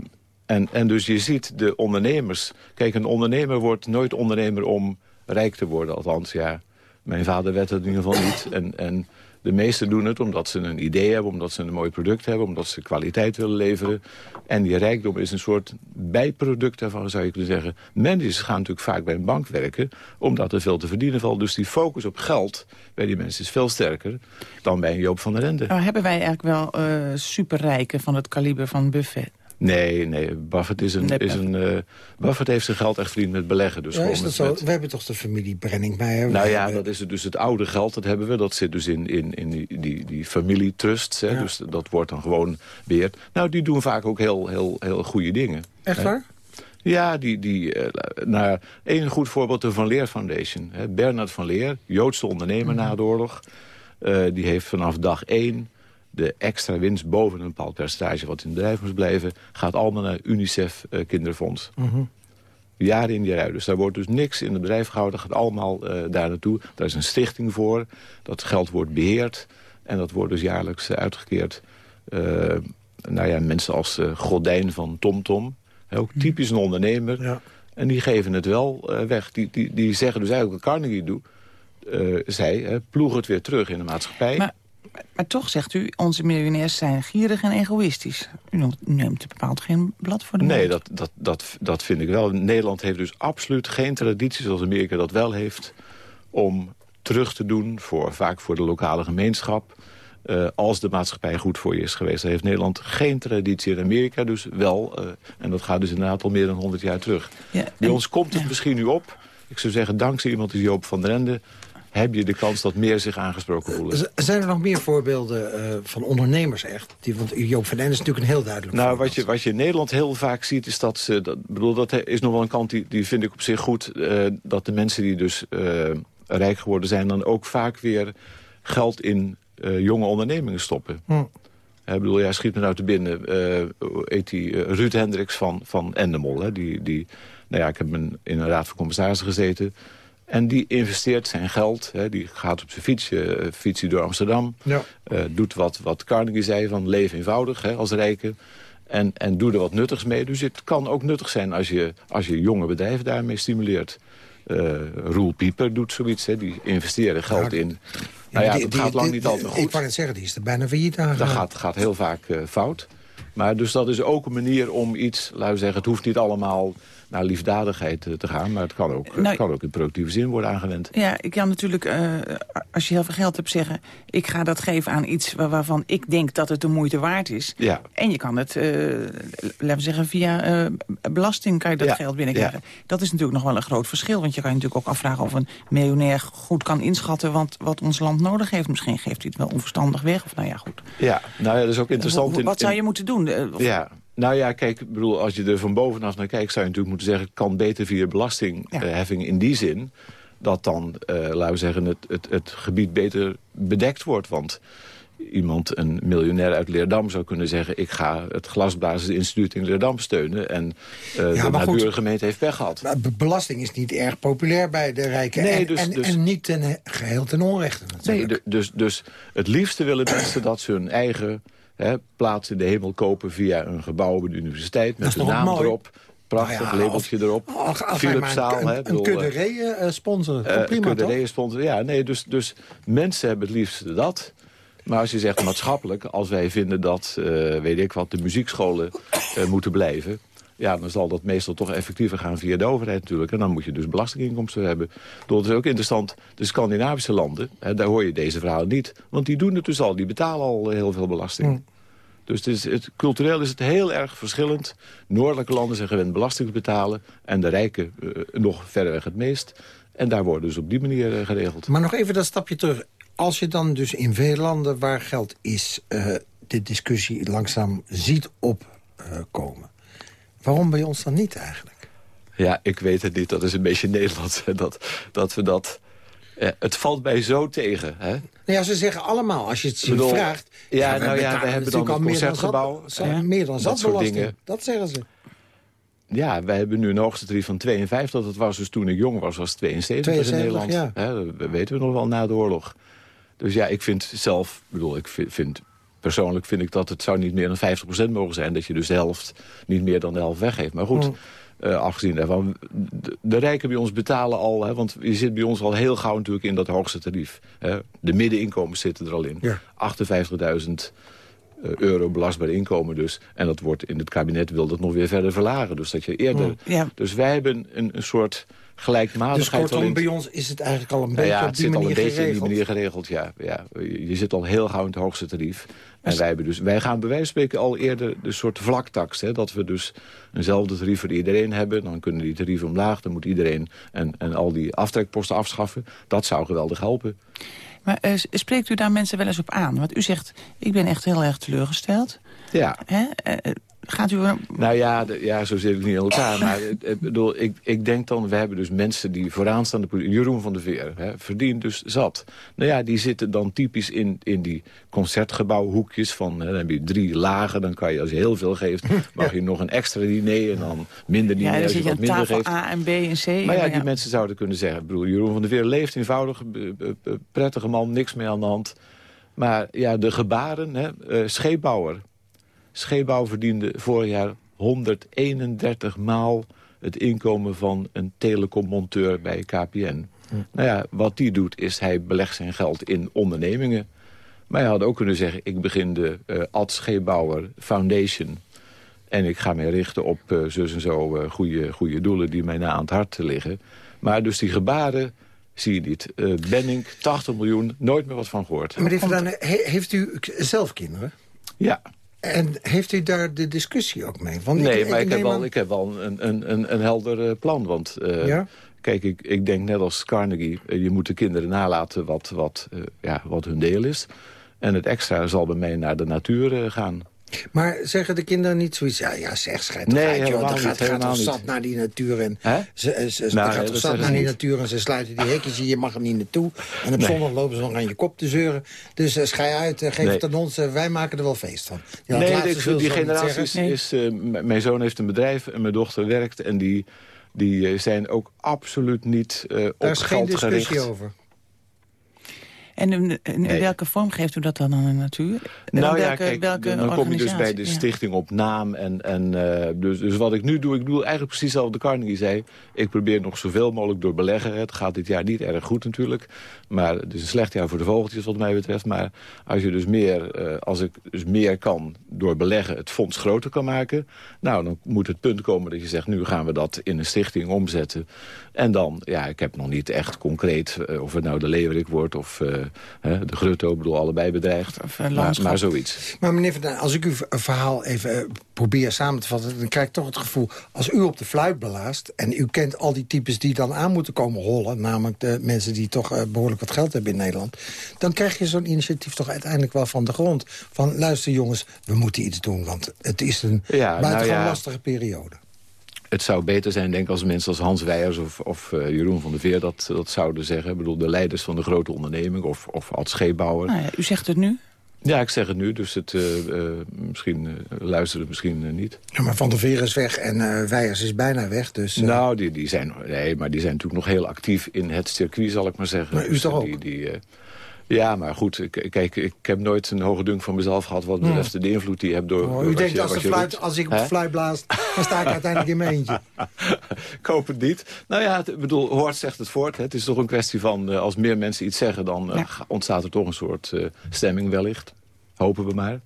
en, en dus je ziet de ondernemers... Kijk, een ondernemer wordt nooit ondernemer om rijk te worden. Althans, ja, mijn vader werd het in ieder geval niet. En, en de meesten doen het omdat ze een idee hebben, omdat ze een mooi product hebben... omdat ze kwaliteit willen leveren. En die rijkdom is een soort bijproduct daarvan, zou je kunnen zeggen. Mensen gaan natuurlijk vaak bij een bank werken... omdat er veel te verdienen valt. Dus die focus op geld bij die mensen is veel sterker... dan bij een Joop van der Ende. Nou, hebben wij eigenlijk wel eh, superrijken van het kaliber van Buffett? Nee, nee, Buffett, is een, Nee, is een, eh, Buffett heeft zijn geld echt verdiend met beleggen. Dus Ja, is dat met- zo? met- We hebben toch de familie Brenningmeijer? Nou ja, hebben- dat is het dus het oude geld, dat hebben we. Dat zit dus in, in, in die, die, die familietrusts. Hè? Dus dat wordt dan gewoon beheerd. Nou, die doen vaak ook heel, heel, heel goede dingen. Echt hè? waar? Ja, die, die, eh, nou, één goed voorbeeld, de Van Leer Foundation. Hè? Bernard van Leer, Joodse ondernemer na de oorlog. eh, die heeft vanaf dag één de extra winst boven een bepaald percentage... wat in het bedrijf moest blijven, gaat allemaal naar UNICEF eh, Kinderfonds. Mhm. Jaar in jaar uit. Dus daar wordt dus niks in het bedrijf gehouden. gaat allemaal eh, daar naartoe. Daar is een stichting voor. Dat geld wordt beheerd. En dat wordt dus jaarlijks eh, uitgekeerd. Eh, nou ja, mensen als eh, Godijn van TomTom. Hè, ook typisch een ondernemer. En die geven het wel eh, weg. Die, die, die zeggen dus eigenlijk wat Carnegie doet. eh zei, hè, ploeg het weer terug in de maatschappij. Maar, maar toch zegt u, onze miljonairs zijn gierig en egoïstisch. U neemt, bepaald geen blad voor de Nee, mond. dat, dat, dat, dat vind ik wel. Nederland heeft dus absoluut geen traditie zoals Amerika dat wel heeft... om terug te doen, voor, vaak voor de lokale gemeenschap... eh, als de maatschappij goed voor je is geweest. Daar heeft Nederland geen traditie in Amerika dus wel. eh, en dat gaat dus inderdaad al meer dan 100 jaar terug. Ja, Bij ons komt het misschien nu op. Ik zou zeggen, dankzij iemand als Joop van der Ende... heb je de kans dat meer zich aangesproken voelen. Z- Zijn er nog meer voorbeelden eh, van ondernemers echt? Die, want Joop van Den is natuurlijk een heel duidelijk Nou, wat je, wat je in Nederland heel vaak ziet, is dat ze... Dat, bedoel, dat is nog wel een kant die, die vind ik op zich goed... eh, dat de mensen die dus eh, rijk geworden zijn... dan ook vaak weer geld in jonge ondernemingen stoppen. Hm. Ik bedoel, jij schiet me nou te binnen. heet die, Ruud Hendricks van, van Endemol. Hè? Die, die, nou ja, ik heb in een raad van commissarissen gezeten. En die investeert zijn geld. Hè? Die gaat op zijn fietsje, eh, fietsje door Amsterdam. Ja. Eh, doet wat, wat Carnegie zei van leef eenvoudig hè, als rijke. En, en doe er wat nuttigs mee. Dus het kan ook nuttig zijn als je, als je jonge bedrijven daarmee stimuleert. Eh Roel Pieper doet zoiets. Hè, die investeren geld in. Nou ja, die- dat die- gaat lang die- niet altijd Ik goed. wou net zeggen, die is er bijna failliet aangegaan. Dat gaat, gaat heel vaak fout. Maar dus dat is ook een manier om iets, laten we zeggen... het hoeft niet allemaal naar liefdadigheid eh, te gaan... maar het kan ook, eh, Nou, kan ook in productieve zin worden aangewend. Ja, ik kan natuurlijk, eh, als je heel veel geld hebt, zeggen... ik ga dat geven aan iets waar- waarvan ik denk dat het de moeite waard is. Ja. En je kan het, laten we zeggen, via belasting kan je dat Ja, geld binnenkrijgen. Dat is natuurlijk nog wel een groot verschil. Want je kan je natuurlijk ook afvragen of een miljonair goed kan inschatten... Want wat ons land nodig heeft. Misschien geeft hij het wel onverstandig weg. Of nou ja, goed. Ja, nou ja, dat is ook interessant. Hoe- in- wat zou je moeten doen? Of- Ja, nou ja, kijk, ik bedoel, als je er van bovenaf naar kijkt... zou je natuurlijk moeten zeggen, kan beter via belastingheffing in die zin... dat dan, eh, laten we zeggen, het, het, het gebied beter bedekt wordt. Want iemand, een miljonair uit Leerdam, zou kunnen zeggen... ik ga het Glasblazersinstituut in Leerdam steunen... en Ja, de maar goed. naburige gemeente heeft pech gehad. Belasting is niet erg populair bij de rijken. Nee, en, dus- en, dus- en niet ten, geheel ten onrechte natuurlijk. Nee, du- dus, dus het liefste willen mensen dat ze hun eigen hè, plaats in de hemel kopen... via een gebouw op de universiteit met een naam mooi? erop. Prachtig, Nou ja, labeltje erop. Philipszaal, een, hè, een, een eh, eh, sponsoren. Eh, prima, toch? sponsoren. Ja, nee, dus, dus mensen hebben het liefst dat. Maar als je zegt maatschappelijk, als wij vinden dat, weet ik wat, de muziekscholen moeten blijven... ja, dan zal dat meestal toch effectiever gaan via de overheid natuurlijk. En dan moet je dus belastinginkomsten hebben. Dat is ook interessant, de Scandinavische landen, hè, daar hoor je deze verhalen niet. Want die doen het dus al, die betalen al heel veel belasting. Dus het is, het, cultureel is het heel erg verschillend. Noordelijke landen zijn gewend belasting te betalen... en de rijken eh, nog verreweg het meest. En daar worden dus op die manier geregeld. Maar nog even dat stapje terug. Als je dan dus in veel landen waar geld is... de discussie langzaam ziet opkomen. Waarom bij ons dan niet eigenlijk? Ja, ik weet het niet. Dat is een beetje Nederlands. Dat, dat we dat... het valt mij zo tegen. Hè? Nou ja, ze zeggen allemaal, als je het ziet vraagt... Ja, nou ja, we hebben dan een concertgebouw. Meer dan zat, meer dan dingen. Dat zeggen ze. Ja, wij hebben nu een hoogste tarief van 52. Dat was dus toen ik jong was, was 72, 72 in Nederland. Ja. dat weten we nog wel na de oorlog. Dus ja, ik vind zelf, bedoel, ik vind, persoonlijk vind ik dat het zou niet meer dan 50% mogen zijn. Dat je dus de helft, niet meer dan de helft weggeeft. Maar goed, uh, afgezien daarvan, de, de, rijken bij ons betalen al... Hè, want je zit bij ons al heel gauw natuurlijk in dat hoogste tarief. Hè. De middeninkomens zitten er al in. Ja. 58.000 eh, euro belastbaar inkomen dus. En dat wordt in het kabinet wil dat nog weer verder verlagen. Dus dat je eerder... Ja. Dus wij hebben een, een soort gelijkmatigheid. Dus kortom, bij ons is het eigenlijk al een beetje ja, op die manier geregeld? Ja, het zit al een beetje in die manier geregeld, ja. ja. Je zit al heel gauw in het hoogste tarief. En wij, hebben dus, wij gaan bij wijze van spreken al eerder de soort vlaktax. Hè, dat we dus eenzelfde tarief voor iedereen hebben. Dan kunnen die tarieven omlaag. Dan moet iedereen en, en al die aftrekposten afschaffen. Dat zou geweldig helpen. Maar uh, spreekt u daar mensen wel eens op aan? Want u zegt, ik ben echt heel erg teleurgesteld. Ja. Hè? Uh, Gaat u... Nou ja, de, ja, zo zit ik niet in elkaar. Maar ik, bedoel, ik, ik denk dan, we hebben dus mensen die vooraan staan. Jeroen van der Veer, hè, verdient dus zat. Nou ja, die zitten dan typisch in, in die concertgebouwhoekjes. Van, hè, dan heb je drie lagen, dan kan je als je heel veel geeft... mag je nog een extra diner en dan minder diner ja, als je wat minder geeft. A en B en C. Maar ja, die mensen zouden kunnen zeggen... Bedoel, Jeroen van der Veer leeft eenvoudig, prettige man, niks meer aan de hand... Maar ja, de gebaren, hè, uh, scheepbouwer, Scheepbouw verdiende vorig jaar 131 maal het inkomen van een telecommonteur bij KPN. Hm. Nou ja, wat die doet is hij belegt zijn geld in ondernemingen. Maar hij had ook kunnen zeggen, ik begin de uh, Ad Scheepbouwer Foundation... en ik ga mij richten op uh, zus en zo uh, goede, goede doelen die mij na aan het hart liggen. Maar dus die gebaren zie je niet. Uh, Benning, 80 miljoen, nooit meer wat van gehoord. Meneer Van heeft u zelf kinderen? Ja. En heeft u daar de discussie ook mee? Want nee, maar ik, heb wel, ik heb wel een, een, een, een helder eh, plan. Want uh, ja? kijk, ik, ik denk net als Carnegie... Uh, je moet de kinderen nalaten wat, wat, uh, ja, wat hun deel is. En het extra zal bij mij naar de natuur gaan. Maar zeggen de kinderen niet zoiets... ja, ja zeg, schijt nee, uit, joh, dan gaat, gaat toch zat naar die natuur. En ze, ze, nou, gaat toch zat naar die natuur en ze sluiten die hekjes je mag er niet naartoe. En op nee. zondag lopen ze nog aan je kop te zeuren. Dus uh, schij uit, uh, geef nee. het aan ons, uh, wij maken er wel feest van. Ja, nee, die, die generatie is... is mijn zoon heeft een bedrijf en mijn dochter werkt... en die, die zijn ook absoluut niet op geld gericht. Daar is geen discussie over. En in, in nee. welke vorm geeft u dat dan aan de natuur? Nou welke, ja, kijk, welke dan kom je dus bij de stichting op naam. En, en, uh, dus, dus wat ik nu doe, ik doe eigenlijk precies wat de Carnegie zei. Ik probeer nog zoveel mogelijk door beleggen. Het gaat dit jaar niet erg goed natuurlijk. Maar het is een slecht jaar voor de vogeltjes wat mij betreft. Maar als, je dus meer, uh, als ik dus meer kan door beleggen het fonds groter kan maken... nou, dan moet het punt komen dat je zegt... nu gaan we dat in een stichting omzetten. En dan, ja, ik heb nog niet echt concreet... Uh, of het nou de Leeuwerik wordt of de Grutto, bedoel allebei bedreigd. Of, maar, maar, zoiets. Maar meneer Van als ik uw verhaal even probeer samen te vatten... dan krijg ik toch het gevoel, als u op de fluit belaast... en u kent al die types die dan aan moeten komen rollen... namelijk de mensen die toch uh, behoorlijk wat geld hebben in Nederland... dan krijg je zo'n initiatief toch uiteindelijk wel van de grond. Van, luister jongens, we moeten iets doen, want het is een ja, buitengewoon nou ja, lastige periode het zou beter zijn, denk ik, als mensen als Hans Weijers of, of uh, Jeroen van der Veer dat, dat zouden zeggen. Ik bedoel, de leiders van de grote onderneming of, of Ad Scheepbouwer. Nou ja, u zegt het nu. Ja, ik zeg het nu, dus het, uh, uh, misschien uh, luisteren misschien niet. Ja, maar Van der Veer is weg en uh, Weijers is bijna weg, dus... Nou, die, die, zijn, nee, maar die zijn natuurlijk nog heel actief in het circuit, zal ik maar zeggen. Maar u dus, toch ook? Die, die, ja, maar goed, kijk, ik heb nooit een hoge dunk van mezelf gehad... wat betreft hmm. de invloed die je hebt door... Oh, u denkt, je, als, de fluit, als ik op de fluit blaas, dan sta ik uiteindelijk in mijn eentje. ik hoop het niet. Nou ja, ik bedoel, Hoort zegt het voort. Hè. Het is toch een kwestie van, uh, als meer mensen iets zeggen... dan ja. ontstaat er toch een soort uh, stemming wellicht. Hopen we maar.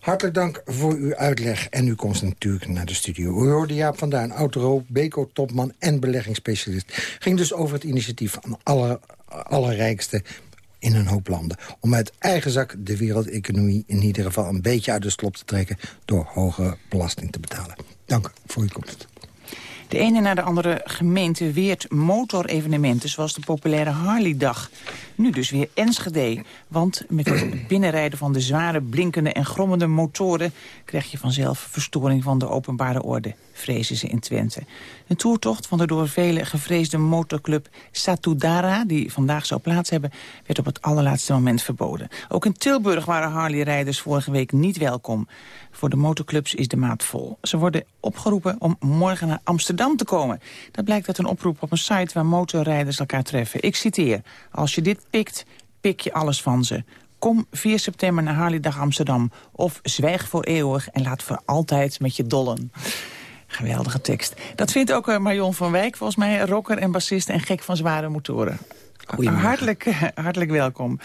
Hartelijk dank voor uw uitleg en uw komst natuurlijk naar de studio. U hoorde Jaap van Duin, Beko-topman en beleggingsspecialist. Ging dus over het initiatief van alle allerrijkste in een hoop landen. Om uit eigen zak de wereldeconomie in ieder geval een beetje uit de slop te trekken... door hogere belasting te betalen. Dank voor uw komst. De ene naar de andere gemeente weert motorevenementen... zoals de populaire Harley-dag. Nu dus weer Enschede. Want met het binnenrijden van de zware, blinkende en grommende motoren... krijg je vanzelf verstoring van de openbare orde, vrezen ze in Twente. Een toertocht van de door velen gevreesde motorclub Satudara... die vandaag zou plaats hebben, werd op het allerlaatste moment verboden. Ook in Tilburg waren Harley-rijders vorige week niet welkom. Voor de motorclubs is de maat vol. Ze worden opgeroepen om morgen naar Amsterdam te komen. Dat blijkt uit een oproep op een site waar motorrijders elkaar treffen. Ik citeer, als je dit pikt, pik je alles van ze. Kom 4 september naar Harleydag Amsterdam. Of zwijg voor eeuwig en laat voor altijd met je dollen. Geweldige tekst. Dat vindt ook uh, Marion van Wijk, volgens mij, rocker en bassist en gek van zware motoren. Hartelijk, uh, hartelijk welkom.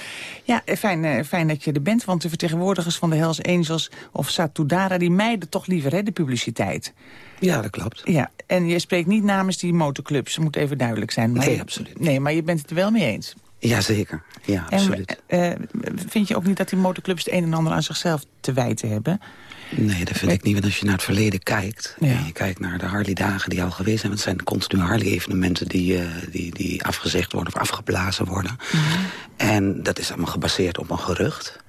Ja, eh, fijn, fijn dat je er bent, want de vertegenwoordigers van de Hells Angels of Satudara... die mijden toch liever hè, de publiciteit. Ja, dat klopt. Ja, en je spreekt niet namens die motorclubs, moet even duidelijk zijn. Maar nee, absoluut. Nee, maar je bent het er wel mee eens. Jazeker, ja, absoluut. En, vind je ook niet dat die motorclubs het een en ander aan zichzelf te wijten hebben? Nee, dat vind ik niet. Want als je naar het verleden kijkt... Ja. en je kijkt naar de Harley-dagen die al geweest zijn... want het zijn continu Harley-evenementen die, uh, die, die afgezegd worden of afgeblazen worden. Mm -hmm. En dat is allemaal gebaseerd op een gerucht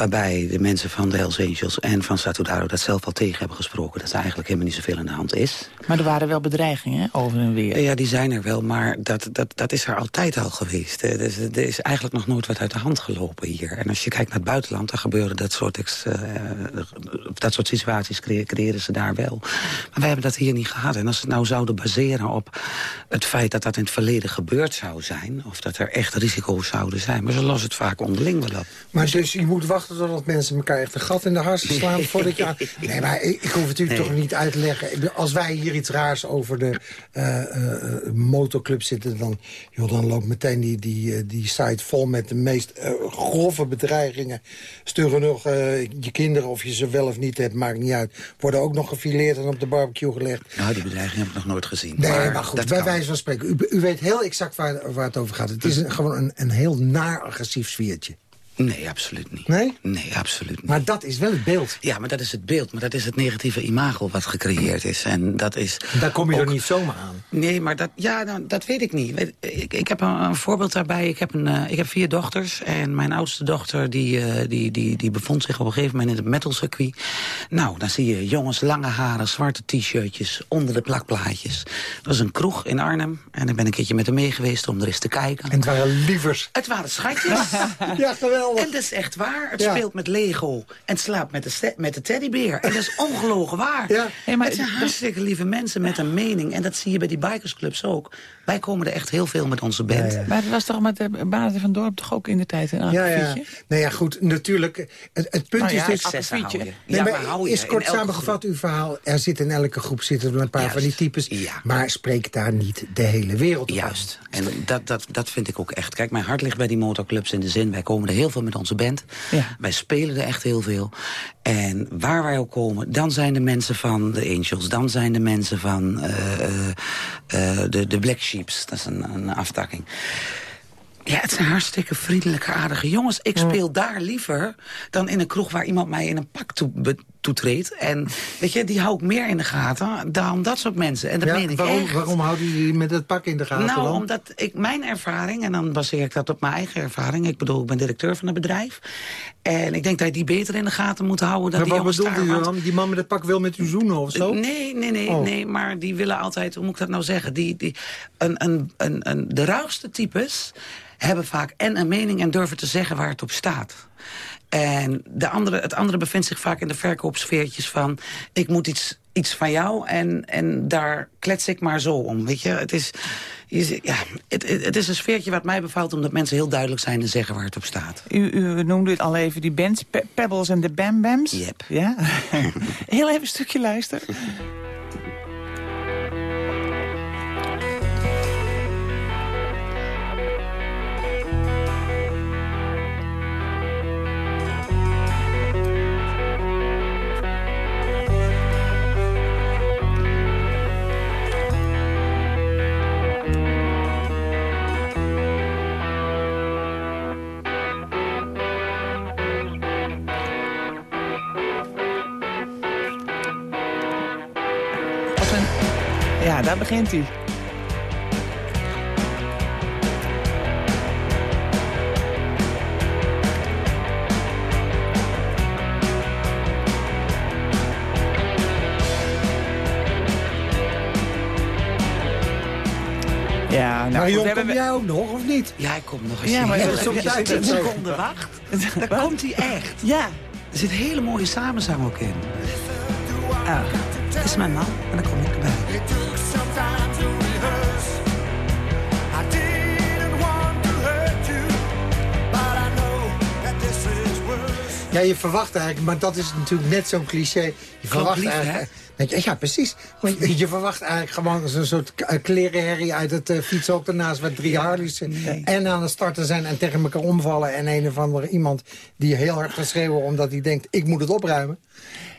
waarbij de mensen van de Hells Angels en van Satudaro dat zelf al tegen hebben gesproken. Dat er eigenlijk helemaal niet zoveel aan de hand is. Maar er waren wel bedreigingen over en weer. Ja, die zijn er wel, maar dat, dat, dat is er altijd al geweest. Er is, er is eigenlijk nog nooit wat uit de hand gelopen hier. En als je kijkt naar het buitenland, dan gebeuren dat soort, ex, uh, dat soort situaties creëren, creëren ze daar wel. Maar wij hebben dat hier niet gehad. En als ze het nou zouden baseren op het feit dat dat in het verleden gebeurd zou zijn... of dat er echt risico's zouden zijn, maar ze lossen het vaak onderling wel op. Maar dus je moet wachten totdat mensen elkaar echt een gat in de harsen slaan voordat je aan... Nee, maar ik, ik hoef het u nee. toch niet uit te leggen. Als wij hier iets raars over de uh, uh, motorclub zitten... dan, joh, dan loopt meteen die, die, die site vol met de meest grove bedreigingen. Stuur nog je kinderen of je ze wel of niet hebt, maakt niet uit. Worden ook nog gefileerd en op de barbecue gelegd. Nou, die bedreiging heb ik nog nooit gezien. Nee, maar, maar goed, bij wijze van spreken. U, u, weet heel exact waar, waar het over gaat. Het is een, gewoon een, een heel naar agressief sfeertje. Nee, absoluut niet. Nee? Nee, absoluut niet. Maar dat is wel het beeld. Ja, maar dat is het beeld. Maar dat is het negatieve imago wat gecreëerd is. En dat is... Daar kom je ook... er niet zomaar aan. Nee, maar dat, ja, nou, dat weet ik niet. Ik, ik heb een, een, voorbeeld daarbij. Ik heb, een, uh, ik heb vier dochters. En mijn oudste dochter die, uh, die, die, die bevond zich op een gegeven moment in het metalcircuit. Nou, dan zie je jongens, lange haren, zwarte t-shirtjes, onder de plakplaatjes. Dat was een kroeg in Arnhem. En ik ben een keertje met hem mee geweest om er eens te kijken. En het waren lievers. Het waren schatjes. ja, geweldig. En dat is echt waar. Het ja. speelt met Lego en het slaapt met de, met de teddybeer. En dat is ongelogen waar. Ja. Hey, maar het zijn hartstikke lieve mensen met een mening. En dat zie je bij die bikersclubs ook. Wij komen er echt heel veel met onze band. Ja, ja. Maar het was toch met de bazen van Dorp toch ook in de tijd een ja, ja. Nou ja, goed, natuurlijk. Het, het punt nou is dus... Nee, ja, maar hou je is kort samengevat uw verhaal. Er zit in elke groep zitten er een paar Juist. van die types. Ja. Maar spreek daar niet de hele wereld op Juist. En dat, dat, dat vind ik ook echt. Kijk, mijn hart ligt bij die motorclubs in de zin... wij komen er heel veel met onze band. Ja. Wij spelen er echt heel veel. En waar wij ook komen, dan zijn de mensen van de Angels. Dan zijn de mensen van uh, uh, de, de Black Sheeps. Dat is een, een aftakking. Ja, het zijn hartstikke vriendelijke, aardige jongens. Ik speel daar liever dan in een kroeg waar iemand mij in een pak toe, toetreedt. En weet je, die hou ik meer in de gaten dan dat soort mensen. En dat ja, meen ik waarom, echt. waarom houden jullie met het pak in de gaten Nou, dan? omdat ik mijn ervaring, en dan baseer ik dat op mijn eigen ervaring. Ik bedoel, ik ben directeur van een bedrijf. En ik denk dat je die beter in de gaten moet houden dan maar die wat bedoelt u dan? Die man met het pak wil met u zoenen of zo? Nee, nee, nee, Oh. nee, maar die willen altijd, hoe moet ik dat nou zeggen? Die, die, een, een, een, een, de ruigste types hebben vaak en een mening en durven te zeggen waar het op staat. En de andere, het andere bevindt zich vaak in de verkoopsfeertjes van... ik moet iets, iets van jou en, en daar klets ik maar zo om. Weet je, het is, je, ja, het, het, is een sfeertje wat mij bevalt... omdat mensen heel duidelijk zijn en zeggen waar het op staat. U, u noemde het al even, die bands, Pe Pebbles en de Bam Bams. Yep. Ja? heel even een stukje luisteren. Hij. Ja, nou, we hebben- kom jij ook nog, of niet? Ja, ik kom nog eens. Ja, maar Ja, dat is soms een seconde wacht. Daar komt hij echt. Ja. Er zit hele mooie samenzang ook in. Ah, het is mijn man en dan kom ik erbij. Ja, je verwacht eigenlijk, maar dat is natuurlijk net zo'n cliché. Je verwacht lief, eigenlijk... Ja, precies. Je, je verwacht eigenlijk gewoon zo'n soort eh, klerenherrie uit het uh, fietshok ernaast... waar drie Harleys en aan het starten zijn en tegen elkaar omvallen... en een of andere iemand die heel hard gaat schreeuwen omdat hij denkt... ik moet het opruimen.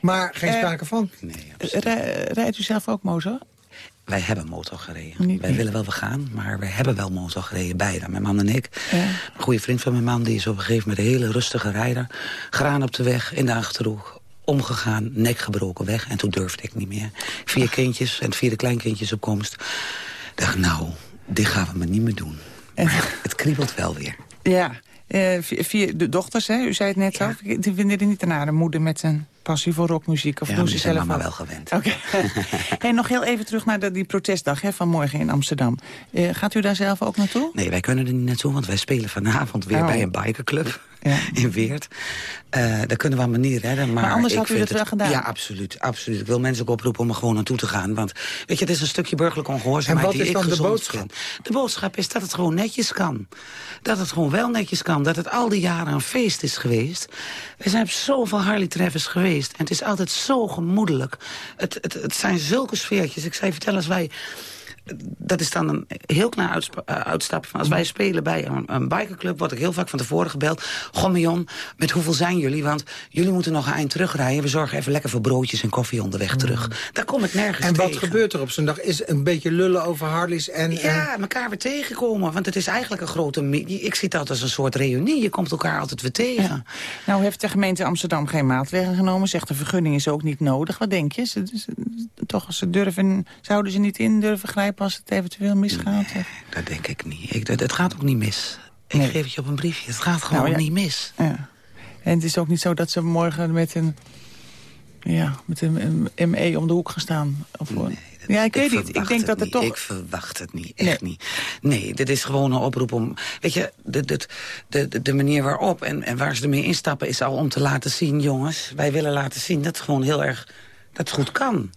Maar geen Eh, sprake van. Rij- Rijdt u zelf ook motor? Wij hebben motor gereden. Niet- wij niet. willen wel we gaan, maar wij hebben wel motor gereden, beide. Mijn man en ik. Een goede vriend van mijn man, die is op een gegeven moment een hele rustige rijder. Graan op de weg, in de Achterhoek. Omgegaan, nek gebroken weg. En toen durfde ik niet meer. Vier kindjes en vierde kleinkindjes op komst. dacht, nou, dit gaan we maar niet meer doen. Maar het kriebelt wel weer. Ja, eh, vier, de dochters, hè? u zei het net zo. Die vinden er niet naar een moeder met een passie voor rockmuziek. Of Ja, doen maar ze zelf ook? wel gewend. Oké. en nog heel even terug naar de, die protestdag hè, van morgen in Amsterdam. Eh, gaat u daar zelf ook naartoe? Nee, wij kunnen er niet naartoe, want wij spelen vanavond weer Oh. bij een bikerclub in Weert. Eh daar kunnen we maar niet redden. Maar, Maar anders ik had u vind dat wel gedaan? Ja, absoluut, absoluut. Ik wil mensen ook oproepen om er gewoon naartoe te gaan. Want weet je, het is een stukje burgerlijke ongehoorzaamheid En wat is dan de boodschap? De boodschap is dat het gewoon netjes kan. Dat het gewoon wel netjes kan. Dat het al die jaren een feest is geweest. We zijn op zoveel Harley Treffers geweest. En het is altijd zo gemoedelijk. Het, het, het zijn zulke sfeertjes. Ik zei, vertel als wij dat is dan een heel klein eh, uitstapje van... als wij spelen bij een, een bikerclub, word ik heel vaak van tevoren gebeld... Goh, Mion, met hoeveel zijn jullie? Want jullie moeten nog een eind terugrijden. We zorgen even lekker voor broodjes en koffie onderweg terug. Daar kom ik nergens En wat tegen. gebeurt er op zo'n dag? Is een beetje lullen over Harleys en... Ja, elkaar weer tegenkomen. Want het is eigenlijk een grote... Ik zie dat als een soort reunie. Je komt elkaar altijd weer tegen. Nou heeft de gemeente Amsterdam geen maatregelen genomen. Zegt de vergunning is ook niet nodig. Wat denk je? Ze, ze- toch, ze durven, zouden ze niet in durven grijpen als het eventueel misgaat? Of- Dat denk ik niet. Ik, dat, het gaat ook niet mis. Ik geef het je op een briefje. Het gaat gewoon Nou ja. niet mis. Ja. En het is ook niet zo dat ze morgen met een, ja, met een, een ME om de hoek gaan staan. Of, ja, ik, weet niet. Ik denk dat het toch... Ik verwacht het niet, echt niet. Nee, dit is gewoon een oproep om... Weet je, de, de, de, de- de manier waarop en, en waar ze ermee instappen... is al om te laten zien, jongens... wij willen laten zien dat het gewoon heel erg... dat het goed kan.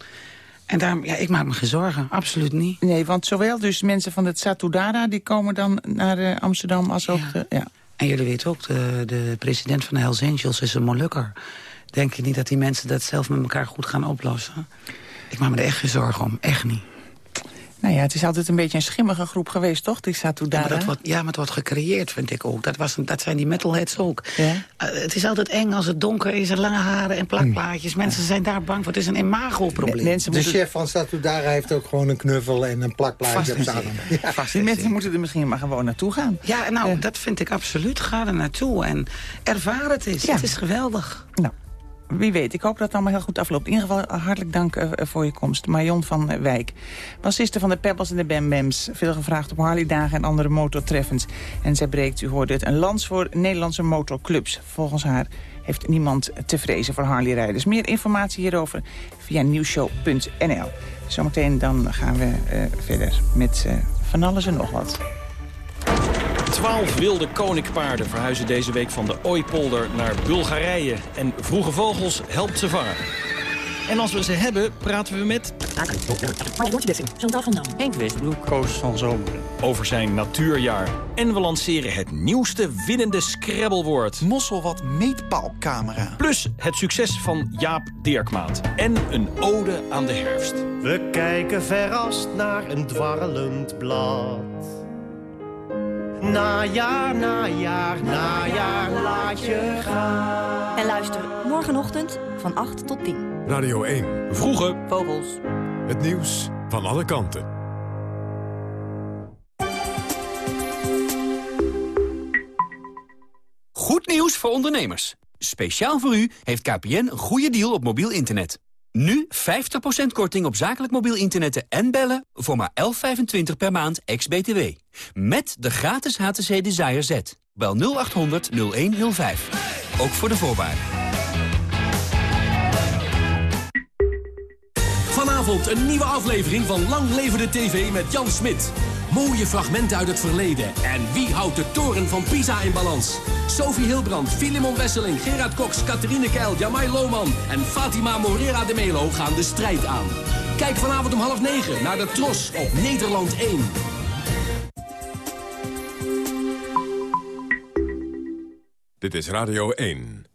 En daarom, ja, ik maak me geen zorgen. Absoluut niet. Nee, want zowel dus mensen van het Satudara... die komen dan naar eh, Amsterdam als ook... De, ja. En jullie weten ook, de, de president van de Hells Angels is een Molukker. Denk je niet dat die mensen dat zelf met elkaar goed gaan oplossen? Ik maak me er echt geen zorgen om. Echt niet. Nou ja, het is altijd een beetje een schimmige groep geweest, toch? Die Ja, Satudara. maar, dat wordt, ja, maar het wordt gecreëerd, vind ik ook. Dat, was een, dat zijn die metalheads ook. Ja? Eh, het is altijd eng als het donker is en lange haren en plakplaatjes. Mensen zijn daar bang voor. Het is een imago-probleem. De chef van Statudara heeft ook gewoon een knuffel en een plakplaatje Vast op arm. zeker. Vast Die en mensen moeten er misschien maar gewoon naartoe gaan. Ja, nou, dat vind ik absoluut. Ga er naartoe en ervaar het eens. Ja. Het is geweldig. Nou, wie weet. Ik hoop dat het allemaal heel goed afloopt. In ieder geval eh, hartelijk dank eh, voor je komst. Marion van eh, Wijk. Bassiste van de Pebbles en de Bam Bams. Veel gevraagd op Harley-dagen en andere motortreffens. En zij breekt, u hoorde het, een lans voor Nederlandse motorclubs. Volgens haar heeft niemand te vrezen voor Harley-rijders. Meer informatie hierover via nieuwshow.nl. Zometeen dan gaan we eh, verder met eh, van alles en nog wat. Twaalf wilde koninkpaarden verhuizen deze week van de Ooipolder naar Bulgarije. En Vroege Vogels helpt ze vangen. En als we ze hebben, praten we met... Chantal van Dam. Henk Westbroek. Koos van Zomer. Over zijn natuurjaar. En we lanceren het nieuwste winnende Scrabblewoord. Mosselwat meetpaalcamera. Plus het succes van Jaap Dirkmaat. En een ode aan de herfst. We kijken verrast naar een dwarrelend blad. Najaar, najaar, najaar, laat je gaan. En luister morgenochtend van 8 tot 10. Radio 1. Vroege Vogels. Het nieuws van alle kanten. Goed nieuws voor ondernemers. Speciaal voor u heeft KPN een goede deal op mobiel internet. Nu 50% korting op zakelijk mobiel internet en bellen voor maar 11,25 per maand ex-BTW. Met de gratis HTC Desire Z. Bel 0800 0105. Ook voor de voorwaarden. Vanavond een nieuwe aflevering van Lang Leven de TV met Jan Smit. Mooie fragmenten uit het verleden. En wie houdt de toren van Pisa in balans? Sophie Hilbrand, Filimon Wesseling, Gerard Cox, Catherine Keil, Jamai Lohman en Fatima Morera de Melo gaan de strijd aan. Kijk vanavond om half negen naar de Tros op Nederland 1. Dit is Radio 1.